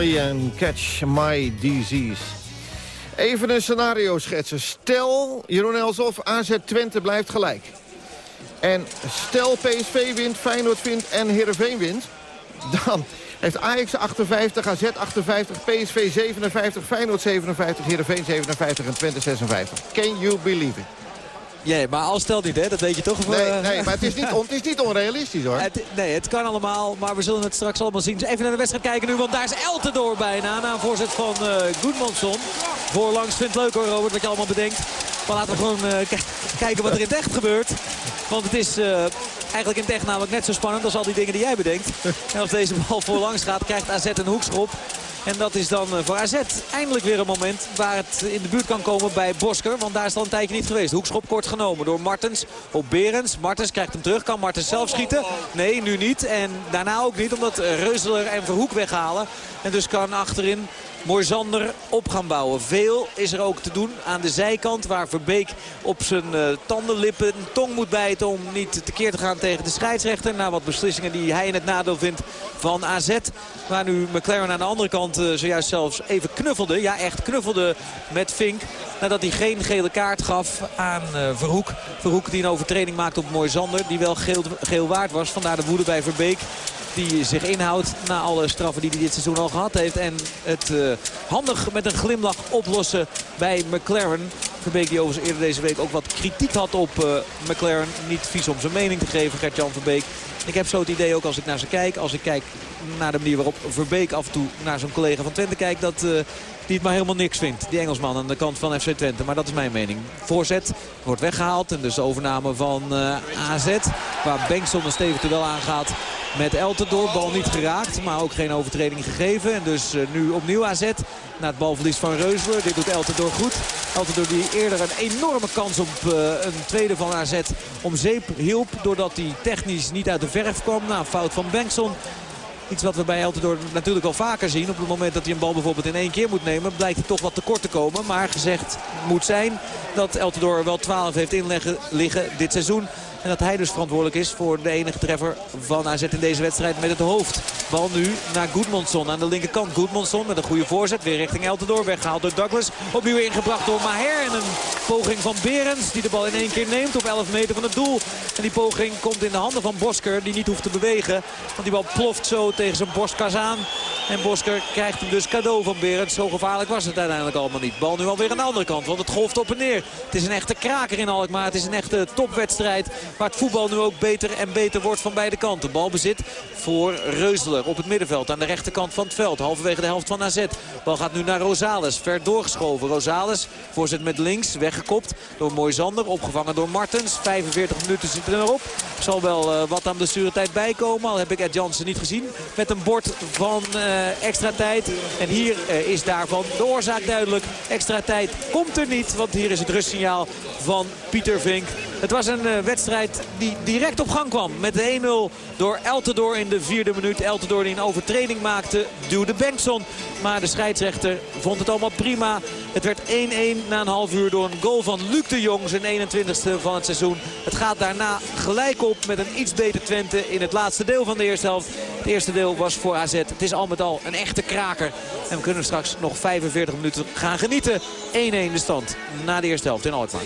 en Catch My Disease. Even een scenario schetsen. Stel, Jeroen Elsof, AZ Twente blijft gelijk. En stel PSV wint, Feyenoord wint en Heerenveen wint. Dan heeft Ajax 58, AZ 58, PSV 57, Feyenoord 57, Heerenveen 57 en Twente 56. Can you believe it? Ja, maar als stelt niet, hè? Dat weet je toch? Nee, eh, nee <laughs> maar het is, niet on- het is niet onrealistisch hoor. Het, nee, het kan allemaal, maar we zullen het straks allemaal zien. Dus even naar de wedstrijd kijken nu, want daar is Eltendoor bijna. Na een voorzet van eh Goedmanson. Voorlangs vindt het leuk hoor, Robert, wat je allemaal bedenkt. Maar laten we gewoon eh, kijken wat er in het echt gebeurt. Want het is eigenlijk in het echt namelijk net zo spannend als al die dingen die jij bedenkt. En als deze bal voorlangs gaat, krijgt AZ een hoekschop. En dat is dan eh, voor AZ eindelijk weer een moment waar het in de buurt kan komen bij Bosker. Want daar is al een tijdje niet geweest. Hoekschop kort genomen door Martens op Berens. Martens krijgt hem terug. Kan Martens zelf schieten? Nee, nu niet. En daarna ook niet, omdat Reuzeler en Verhoek weghalen. En dus kan achterin Moisander op gaan bouwen. Veel is er ook te doen aan de zijkant waar Verbeek op zijn eh, tandenlippen tong moet bijten om niet tekeer te gaan tegen de scheidsrechter. Na wat beslissingen die hij in het nadeel vindt van AZ. Waar nu McLaren aan de andere kant eh, zojuist zelfs even knuffelde. Ja, echt knuffelde met Fink. Nadat hij geen gele kaart gaf aan eh, Verhoek. Verhoek die een overtreding maakt op Moisander. Die wel geel, geel waard was. Vandaar de woede bij Verbeek die zich inhoudt na alle straffen die hij dit seizoen al gehad heeft. En het handig met een glimlach oplossen bij McLaren. Verbeek die overigens eerder deze week ook wat kritiek had op eh, McLaren. Niet vies om zijn mening te geven, Gert-Jan Verbeek. Ik heb zo het idee ook als ik naar ze kijk. Als ik kijk naar de manier waarop Verbeek af en toe naar zijn collega van Twente kijkt. Dat eh, die het maar helemaal niks vindt. Die Engelsman aan de kant van FC Twente. Maar dat is mijn mening. Voorzet wordt weggehaald. En dus de overname van eh, AZ. Waar Bengtson een stevig duel aangaat met Eltendoor. Bal niet geraakt, maar ook geen overtreding gegeven. En dus eh, nu opnieuw AZ. Na het balverlies van Reusler. Dit doet Eltendoor goed. Eltendoor die eerder een enorme kans op eh, een tweede van AZ om zeep hielp. Doordat hij technisch niet uit de verf kwam. Na een fout van Bengtson. Iets wat we bij Eltendoor natuurlijk al vaker zien. Op het moment dat hij een bal bijvoorbeeld in één keer moet nemen... blijkt hij toch wat tekort te komen. Maar gezegd moet zijn dat Eltendoor wel 12 heeft inleggen liggen dit seizoen. En dat hij dus verantwoordelijk is voor de enige treffer van AZ in deze wedstrijd met het hoofd. Bal nu naar Goedmondson aan de linkerkant. Goedmondson met een goede voorzet. Weer richting Eltendoor. Weggehaald door Douglas. Opnieuw ingebracht door Maher. En een poging van Berens die de bal in één keer neemt op 11 meter van het doel. En die poging komt in de handen van Bosker die niet hoeft te bewegen. Want die bal ploft zo tegen zijn borstkas aan. En Bosker krijgt hem dus cadeau van Berends. Zo gevaarlijk was het uiteindelijk allemaal niet. Bal nu alweer aan de andere kant, want het golft op en neer. Het is een echte kraker in Alkmaar. Het is een echte topwedstrijd waar het voetbal nu ook beter en beter wordt van beide kanten. Balbezit voor Reuzeler op het middenveld aan de rechterkant van het veld. Halverwege de helft van AZ. Bal gaat nu naar Rosales. Ver doorgeschoven. Rosales voorzet met links. Weggekopt door Moisander. Opgevangen door Martens. 45 minuten zitten er op. Zal wel eh, wat aan blessuretijd bijkomen. Al heb ik Ed Jansen niet gezien. Met een bord van eh, extra tijd. En hier eh, is daarvan de oorzaak duidelijk. Extra tijd komt er niet. Want hier is het rustsignaal van Pieter Vink. Het was een eh, wedstrijd die direct op gang kwam. Met de 1-0 door Eltendoor in de vierde minuut. Eltendoor die een overtreding maakte, duwde Bengtson. Maar de scheidsrechter vond het allemaal prima. Het werd 1-1 na een half uur door een goal van Luc de Jong. Zijn 21ste van het seizoen. Het gaat daarna gelijk op met een iets beter Twente in het laatste deel van de eerste helft. Het eerste deel was voor AZ. Het is al met al een echte kraker. En we kunnen straks nog 45 minuten gaan genieten. 1-1 de stand na de eerste helft in Alkmaar.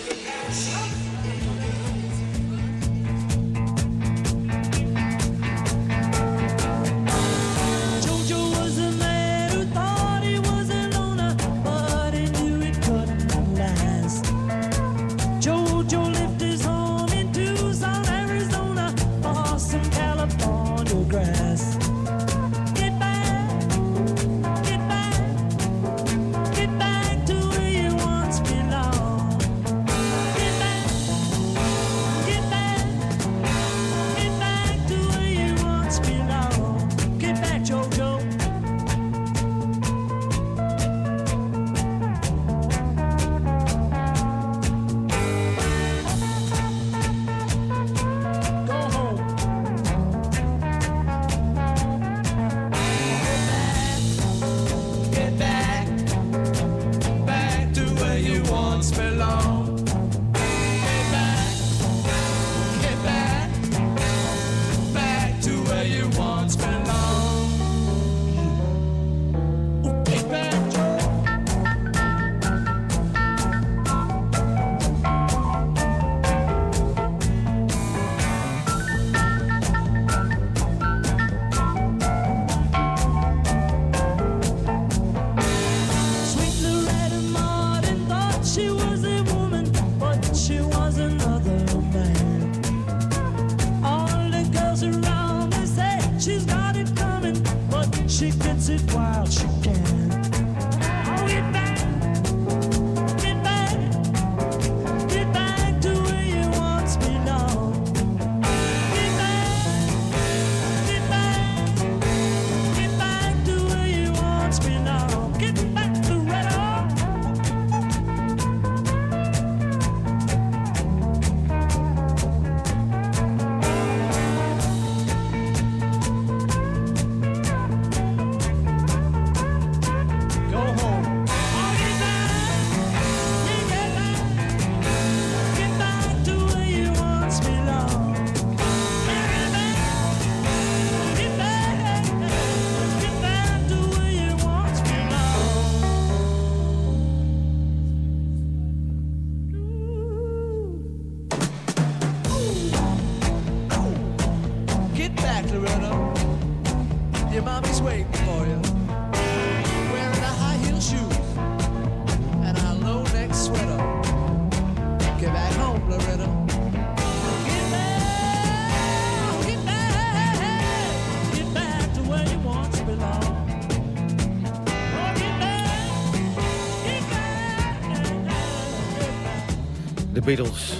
Beatles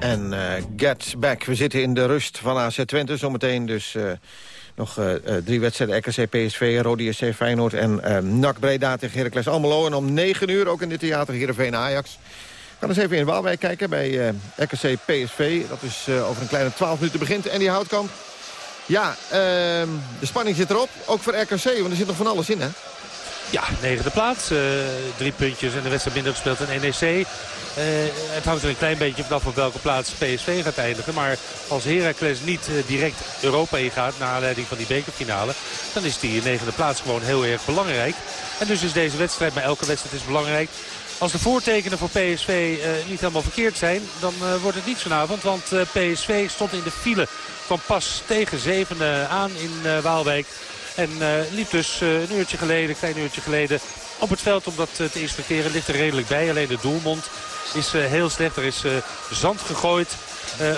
en eh, Get Back. We zitten in de rust van AZ Twente zometeen. Dus eh, nog eh, drie wedstrijden. RKC, PSV, Rode SC, Feyenoord en NAC Breda tegen Heracles Almelo. En om 9 uur ook in dit theater Heerenveen Ajax. We gaan eens even in Waalwijk kijken bij RKC PSV. Dat is over een kleine 12 minuten begint. En die houtkamp. Ja, ehm, de spanning zit erop. Ook voor RKC, want er zit nog van alles in, hè? Ja, negende plaats. eh, drie puntjes en de wedstrijd minder gespeeld dan NEC. Eh, het hangt er een klein beetje vanaf op welke plaats PSV gaat eindigen. Maar als Heracles niet eh, direct Europa ingaat... naar aanleiding van die bekerfinale... dan is die negende plaats gewoon heel erg belangrijk. En dus is deze wedstrijd, maar elke wedstrijd is belangrijk... Als de voortekenen voor PSV niet helemaal verkeerd zijn, dan wordt het niets vanavond. Want PSV stond in de file van pas tegen zevende aan in Waalwijk. En eh, liep dus eh, een uurtje geleden, een klein uurtje geleden op het veld om dat eh, te inspecteren. Ligt er redelijk bij. Alleen de doelmond is heel slecht. Er is zand gegooid.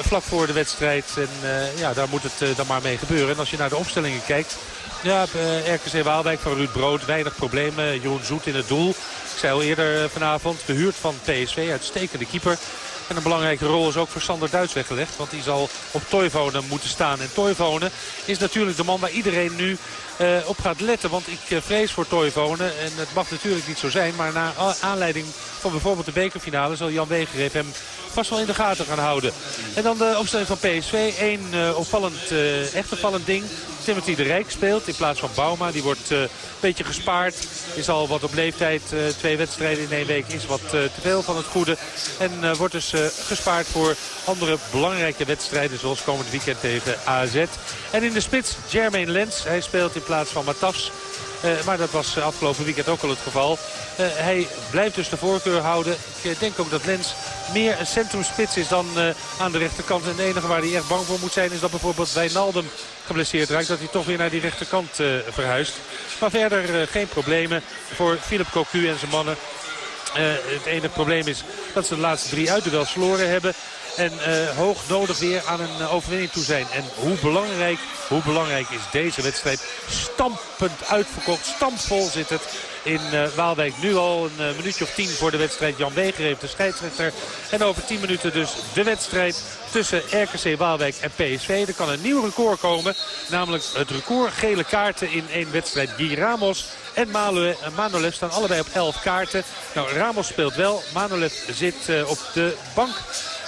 vlak voor de wedstrijd. En ja, daar moet het dan maar mee gebeuren. En als je naar de opstellingen kijkt. Ja, RKC Waalwijk van Ruud Brood. Weinig problemen. Jeroen Zoet in het doel. Ik zei al eerder vanavond. Gehuurd van PSV. Uitstekende keeper. En een belangrijke rol is ook voor Sander Duits weggelegd. Want die zal op Toivonen moeten staan. En Toivonen is natuurlijk de man waar iedereen nu eh, op gaat letten. Want ik eh, vrees voor Toivonen. En het mag natuurlijk niet zo zijn. Maar na aanleiding van bijvoorbeeld de bekerfinale zal Jan Wegereef hem vast wel in de gaten gaan houden. En dan de opstelling van PSV. Eén eh, opvallend, echt opvallend ding. Timothy de Rijk speelt in plaats van Bauma. Die wordt eh, een beetje gespaard. Is al wat op leeftijd. eh, twee wedstrijden in één week is wat eh, te veel van het goede. En wordt dus gespaard voor andere belangrijke wedstrijden. Zoals komend weekend tegen AZ. En in de spits Jermaine Lens. Hij speelt in plaats van Matafs. Eh, maar dat was eh, afgelopen weekend ook al het geval. Eh, hij blijft dus de voorkeur houden. Ik denk ook dat Lens meer een centrumspits is dan aan de rechterkant. En het enige waar hij echt bang voor moet zijn is dat bijvoorbeeld Wijnaldum geblesseerd raakt. Dat hij toch weer naar die rechterkant verhuist. Maar verder geen problemen voor Philip Cocu en zijn mannen. Het enige probleem is dat ze de laatste drie uitduels verloren hebben. En eh, hoog nodig weer aan een eh, overwinning toe zijn. En hoe belangrijk, hoe belangrijk is deze wedstrijd? Stampend uitverkocht, stampvol zit het in eh, Waalwijk. Nu al een minuutje of tien voor de wedstrijd. Jan Weger heeft de scheidsrechter. En over tien minuten dus de wedstrijd tussen RKC Waalwijk en PSV. Er kan een nieuw record komen. Namelijk het record gele kaarten in één wedstrijd. Guy Ramos en Manolev staan allebei op 11 kaarten. Nou, Ramos speelt wel. Manolev zit op de bank.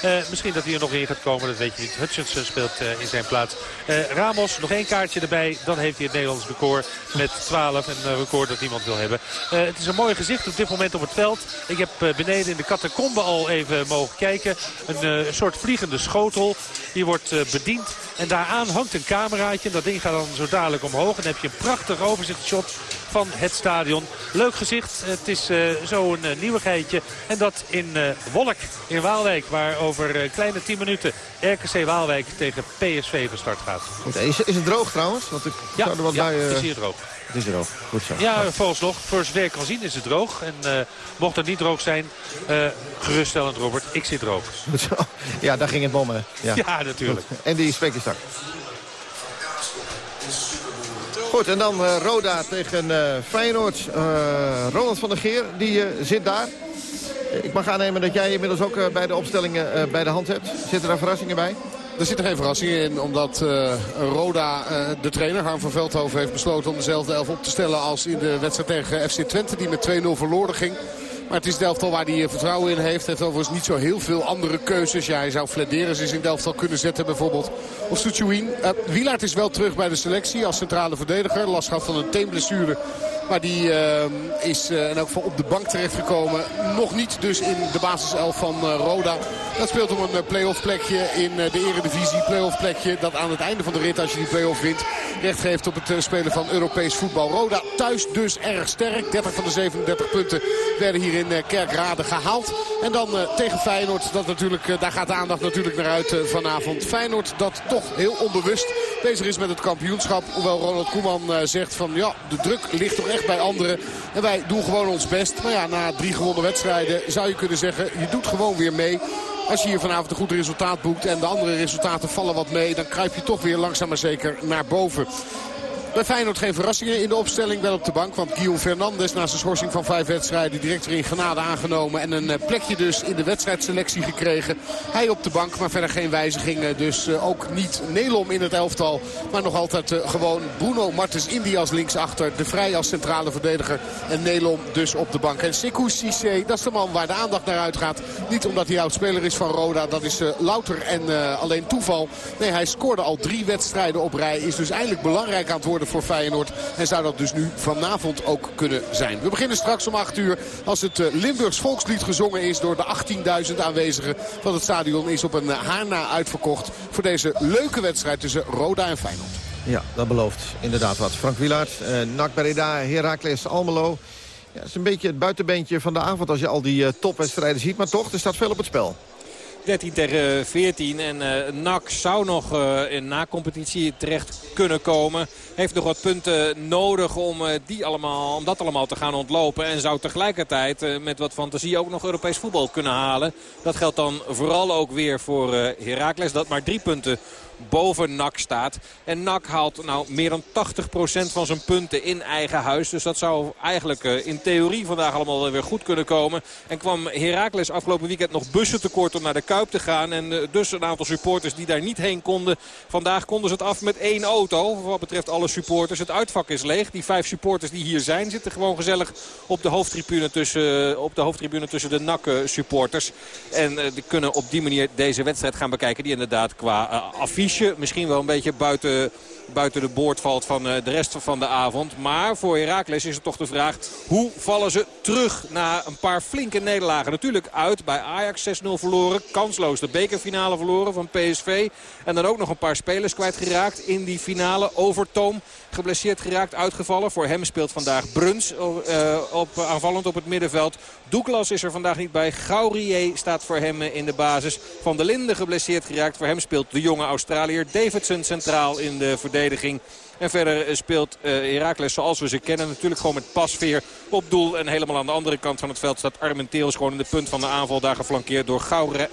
Eh, misschien dat hij er nog in gaat komen, dat weet je niet. Hutchinson speelt eh, in zijn plaats. Eh, Ramos, nog één kaartje erbij. Dan heeft hij het Nederlands record met 12. Een record dat niemand wil hebben. Het is een mooi gezicht op dit moment op het veld. Ik heb beneden in de catacombe al even mogen kijken. Een soort vliegende schotel. Die wordt bediend. En daaraan hangt een cameraatje. Dat ding gaat dan zo dadelijk omhoog. En dan heb je een prachtig overzichtshot van het stadion. Leuk gezicht. Het is eh, zo'n uh, nieuwigheidje. En dat in eh, Wolk in Waalwijk. Waar over eh, kleine 10 minuten RKC Waalwijk tegen PSV van start gaat. Is, is het droog trouwens? Want ik Ja, zou er wat ja, bij, eh, het is hier droog. Het is droog. Goed zo. Ja, vooralsnog. Voor zover ik kan zien is het droog. En eh, mocht het niet droog zijn, eh, geruststellend Robert, ik zit droog. Ja, daar ging het bommen. Ja, Ja, natuurlijk. Goed. En die spreek je straks. Goed, en dan eh, Roda tegen eh, Feyenoord. Eh, Roland van der Geer, die zit daar. Ik mag aannemen dat jij inmiddels ook bij de opstellingen bij de hand hebt. Zitten daar verrassingen bij? Er zitten geen verrassingen in, omdat Roda, de trainer, Harm van Veldhoven, heeft besloten om dezelfde elf op te stellen als in de wedstrijd tegen FC Twente, die met 2-0 verloren ging. Maar het is de elftal waar hij eh, vertrouwen in heeft. Heeft overigens niet zo heel veel andere keuzes. Ja, hij zou Flederis in de elftal kunnen zetten bijvoorbeeld. Of Soetjouin. Uh, Wielaert is wel terug bij de selectie als centrale verdediger. Last gehad van een teenblessure. Maar die uh, is uh, in elk geval op de bank terechtgekomen. Nog niet dus in de basiself van uh, Roda. Dat speelt om een play-off plekje in de eredivisie. Play-off plekje dat aan het einde van de rit, als je die play-off wint... recht geeft op het spelen van Europees voetbal. Roda thuis dus erg sterk. 30 van de 37 punten werden hier in Kerkrade gehaald. En dan tegen Feyenoord. Dat natuurlijk, daar gaat de aandacht natuurlijk naar uit vanavond. Feyenoord dat toch heel onbewust bezig is met het kampioenschap. Hoewel Ronald Koeman zegt van ja, de druk ligt toch echt bij anderen. En wij doen gewoon ons best. Maar ja, na drie gewonnen wedstrijden zou je kunnen zeggen, je doet gewoon weer mee. Als je hier vanavond een goed resultaat boekt en de andere resultaten vallen wat mee... dan kruip je toch weer langzaam maar zeker naar boven. Bij Feyenoord geen verrassingen in de opstelling. Wel op de bank, want Guillaume Fernandes na zijn schorsing van vijf wedstrijden... direct weer in genade aangenomen. En een plekje dus in de wedstrijdselectie gekregen. Hij op de bank, maar verder geen wijzigingen. Dus uh, ook niet Nelom in het elftal. Maar nog altijd uh, gewoon Bruno Martens Indy als linksachter. De Vrij als centrale verdediger. En Nelom dus op de bank. En Sekou Cissé, dat is de man waar de aandacht naar uitgaat. Niet omdat hij oud-speler is van Roda. Dat is louter en alleen toeval. Nee, hij scoorde al drie wedstrijden op rij. Is dus eindelijk belangrijk aan het worden voor Feyenoord. En zou dat dus nu vanavond ook kunnen zijn. We beginnen straks om 8 uur als het Limburgs volkslied gezongen is door de 18.000 aanwezigen van het stadion. Is op een haarna uitverkocht voor deze leuke wedstrijd tussen Roda en Feyenoord. Ja, dat belooft inderdaad wat. Frank Wielaert, eh, Heracles, Almelo. Ja, het is een beetje het buitenbeentje van de avond als je al die uh, topwedstrijden ziet. Maar toch, er staat veel op het spel. 13 tegen 14. En uh, NAC zou nog uh, in na-competitie terecht kunnen komen. Heeft nog wat punten nodig om, die allemaal, om dat allemaal te gaan ontlopen. En zou tegelijkertijd met wat fantasie ook nog Europees voetbal kunnen halen. Dat geldt dan vooral ook weer voor Heracles. Dat maar drie punten boven NAC staat. En NAC haalt nou meer dan 80% van zijn punten in eigen huis. Dus dat zou eigenlijk uh, in theorie vandaag allemaal weer goed kunnen komen. En kwam Heracles afgelopen weekend nog bussen tekort om naar de Kuip te gaan. En uh, dus een aantal supporters die daar niet heen konden. Vandaag konden ze het af met één auto. Wat betreft alle supporters. Het uitvak is leeg. Die vijf supporters die hier zijn zitten gewoon gezellig op de hoofdtribune tussen, op de, hoofdtribune tussen de NAC supporters. En die kunnen op die manier deze wedstrijd gaan bekijken. Die inderdaad qua misschien wel een beetje buiten, buiten de boord valt van de rest van de avond. Maar voor Heracles is het toch de vraag hoe vallen ze terug na een paar flinke nederlagen. Natuurlijk uit bij Ajax 6-0 verloren. Kansloos de bekerfinale verloren van PSV. En dan ook nog een paar spelers kwijtgeraakt in die finale. Overtoom geblesseerd geraakt, uitgevallen. Voor hem speelt vandaag Bruns uh, op, aanvallend op het middenveld. Douglas is er vandaag niet bij. Gaurier staat voor hem in de basis. Van der Linden geblesseerd geraakt. Voor hem speelt de jonge Australiër Davidson centraal in de verdediging. En verder speelt uh, zoals we ze kennen. Natuurlijk gewoon met pasveer op doel. En helemaal aan de andere kant van het veld staat Armenteels gewoon in de punt van de aanval. Daar geflankeerd door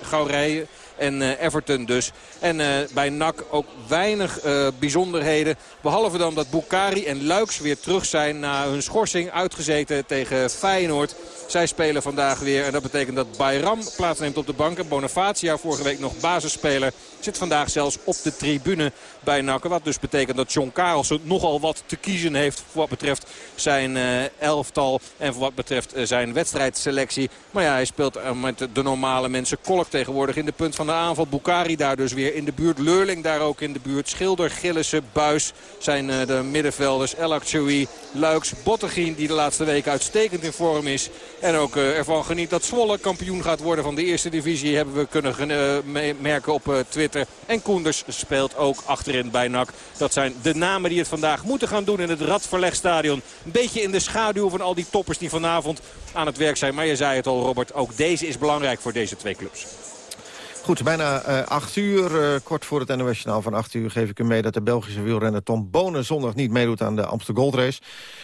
Gaurier en uh, Everton dus. En uh, bij NAC ook weinig uh, bijzonderheden. Behalve dan dat Bukari en Luiks weer terug zijn na hun schorsing uitgezeten tegen Feyenoord. Zij spelen vandaag weer en dat betekent dat Bayram plaatsneemt op de bank. En Bonifacia, vorige week nog basisspeler, zit vandaag zelfs op de tribune bij NAC. Wat dus betekent dat John Karelsen nogal wat te kiezen heeft voor wat betreft zijn uh, elftal. En voor wat betreft uh, zijn wedstrijdselectie. Maar ja, hij speelt uh, met de normale mensen. Kolk tegenwoordig in de punt van de aanval. Bukari daar dus weer in de buurt. Leurling daar ook in de buurt. Schilder, Gillissen, Buis zijn de middenvelders. El Achoui, Luiks, Bottegien die de laatste weken uitstekend in vorm is. En ook ervan geniet dat Zwolle kampioen gaat worden van de eerste divisie. Hebben we kunnen merken op uh, En Koenders speelt ook achterin bij NAC. Dat zijn de namen die het vandaag moeten gaan doen in het Radverlegstadion. Een beetje in de schaduw van al die toppers die vanavond aan het werk zijn. Maar je zei het al Robert, ook deze is belangrijk voor deze twee clubs. Goed, bijna uh, acht uur. Uh, kort voor het NOS van acht uur geef ik u mee... dat de Belgische wielrenner Tom Bonen zondag niet meedoet aan de Amsterdam Gold Race.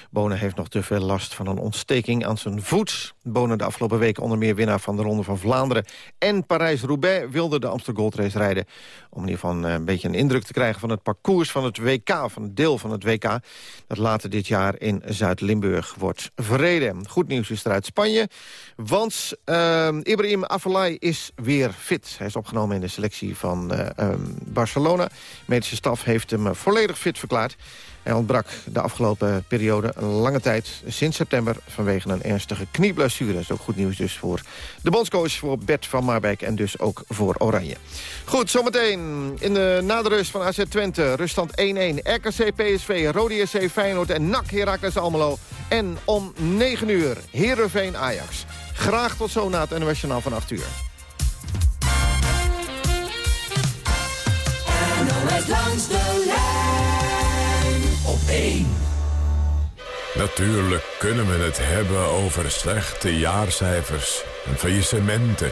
Bonen heeft nog te veel last van een ontsteking aan zijn voet. Bonen de afgelopen week onder meer winnaar van de Ronde van Vlaanderen... en Parijs-Roubaix wilde de Amsterdam Gold Race rijden... om in ieder geval een, een beetje een indruk te krijgen van het parcours van het WK... van het deel van het WK dat later dit jaar in Zuid-Limburg wordt verreden. Goed nieuws is er uit Spanje, want uh, Ibrahim Afellay is weer fit. Hij is opgenomen in de selectie van uh, um, Barcelona. De medische staf heeft hem volledig fit verklaard. Hij ontbrak de afgelopen periode een lange tijd, sinds september... vanwege een ernstige knieblessure. Dat is ook goed nieuws dus voor de bondscoach, voor Bert van Marwijk... en dus ook voor Oranje. Goed, zometeen in de naderust van AZ Twente. Ruststand 1-1, RKC PSV, Rode SC Feyenoord en NAC Heracles Almelo. En om 9 uur Heerenveen Ajax. Graag tot zo na het NOS Journaal van 8 uur. 1. Natuurlijk kunnen we het hebben over slechte jaarcijfers en faillissementen.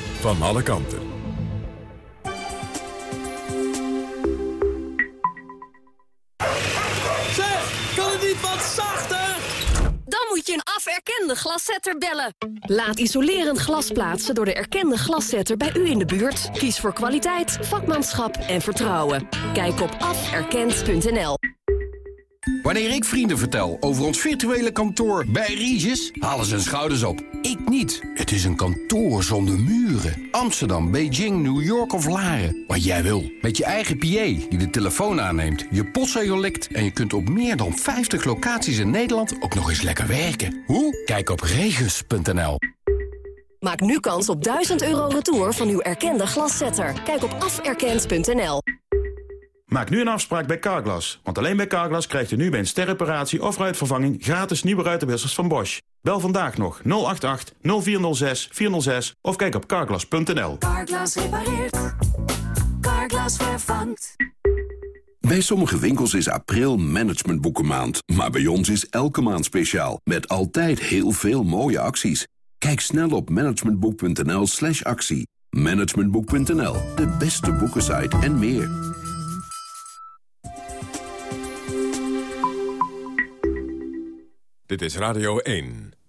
van alle kanten. Zeg, kan het niet wat zachter? Dan moet je een aferkende glaszetter bellen. Laat isolerend glas plaatsen door de erkende glaszetter bij u in de buurt. Kies voor kwaliteit, vakmanschap en vertrouwen. Kijk op aferkend.nl. Wanneer ik vrienden vertel over ons virtuele kantoor bij Regis, halen ze hun schouders op. Ik niet. Het is een kantoor zonder muren. Amsterdam, Beijing, New York of Laren. Wat jij wil. Met je eigen PA die de telefoon aanneemt, je postzegel likt... en je kunt op meer dan 50 locaties in Nederland ook nog eens lekker werken. Hoe? Kijk op regis.nl. Maak nu kans op 1000 euro retour van uw erkende glaszetter. Kijk op aferkend.nl. Maak nu een afspraak bij Carglass. Want alleen bij Carglass krijgt u nu bij een sterreparatie of ruitvervanging... gratis nieuwe ruitenwissers van Bosch. Bel vandaag nog 088 0406 406 of kijk op carglass.nl. Carglass repareert. Carglass vervangt. Bij sommige winkels is april managementboekenmaand. Maar bij ons is elke maand speciaal. Met altijd heel veel mooie acties. Kijk snel op managementboek.nl slash actie. Managementboek.nl, de beste boekensite en meer. Dit is Radio 1.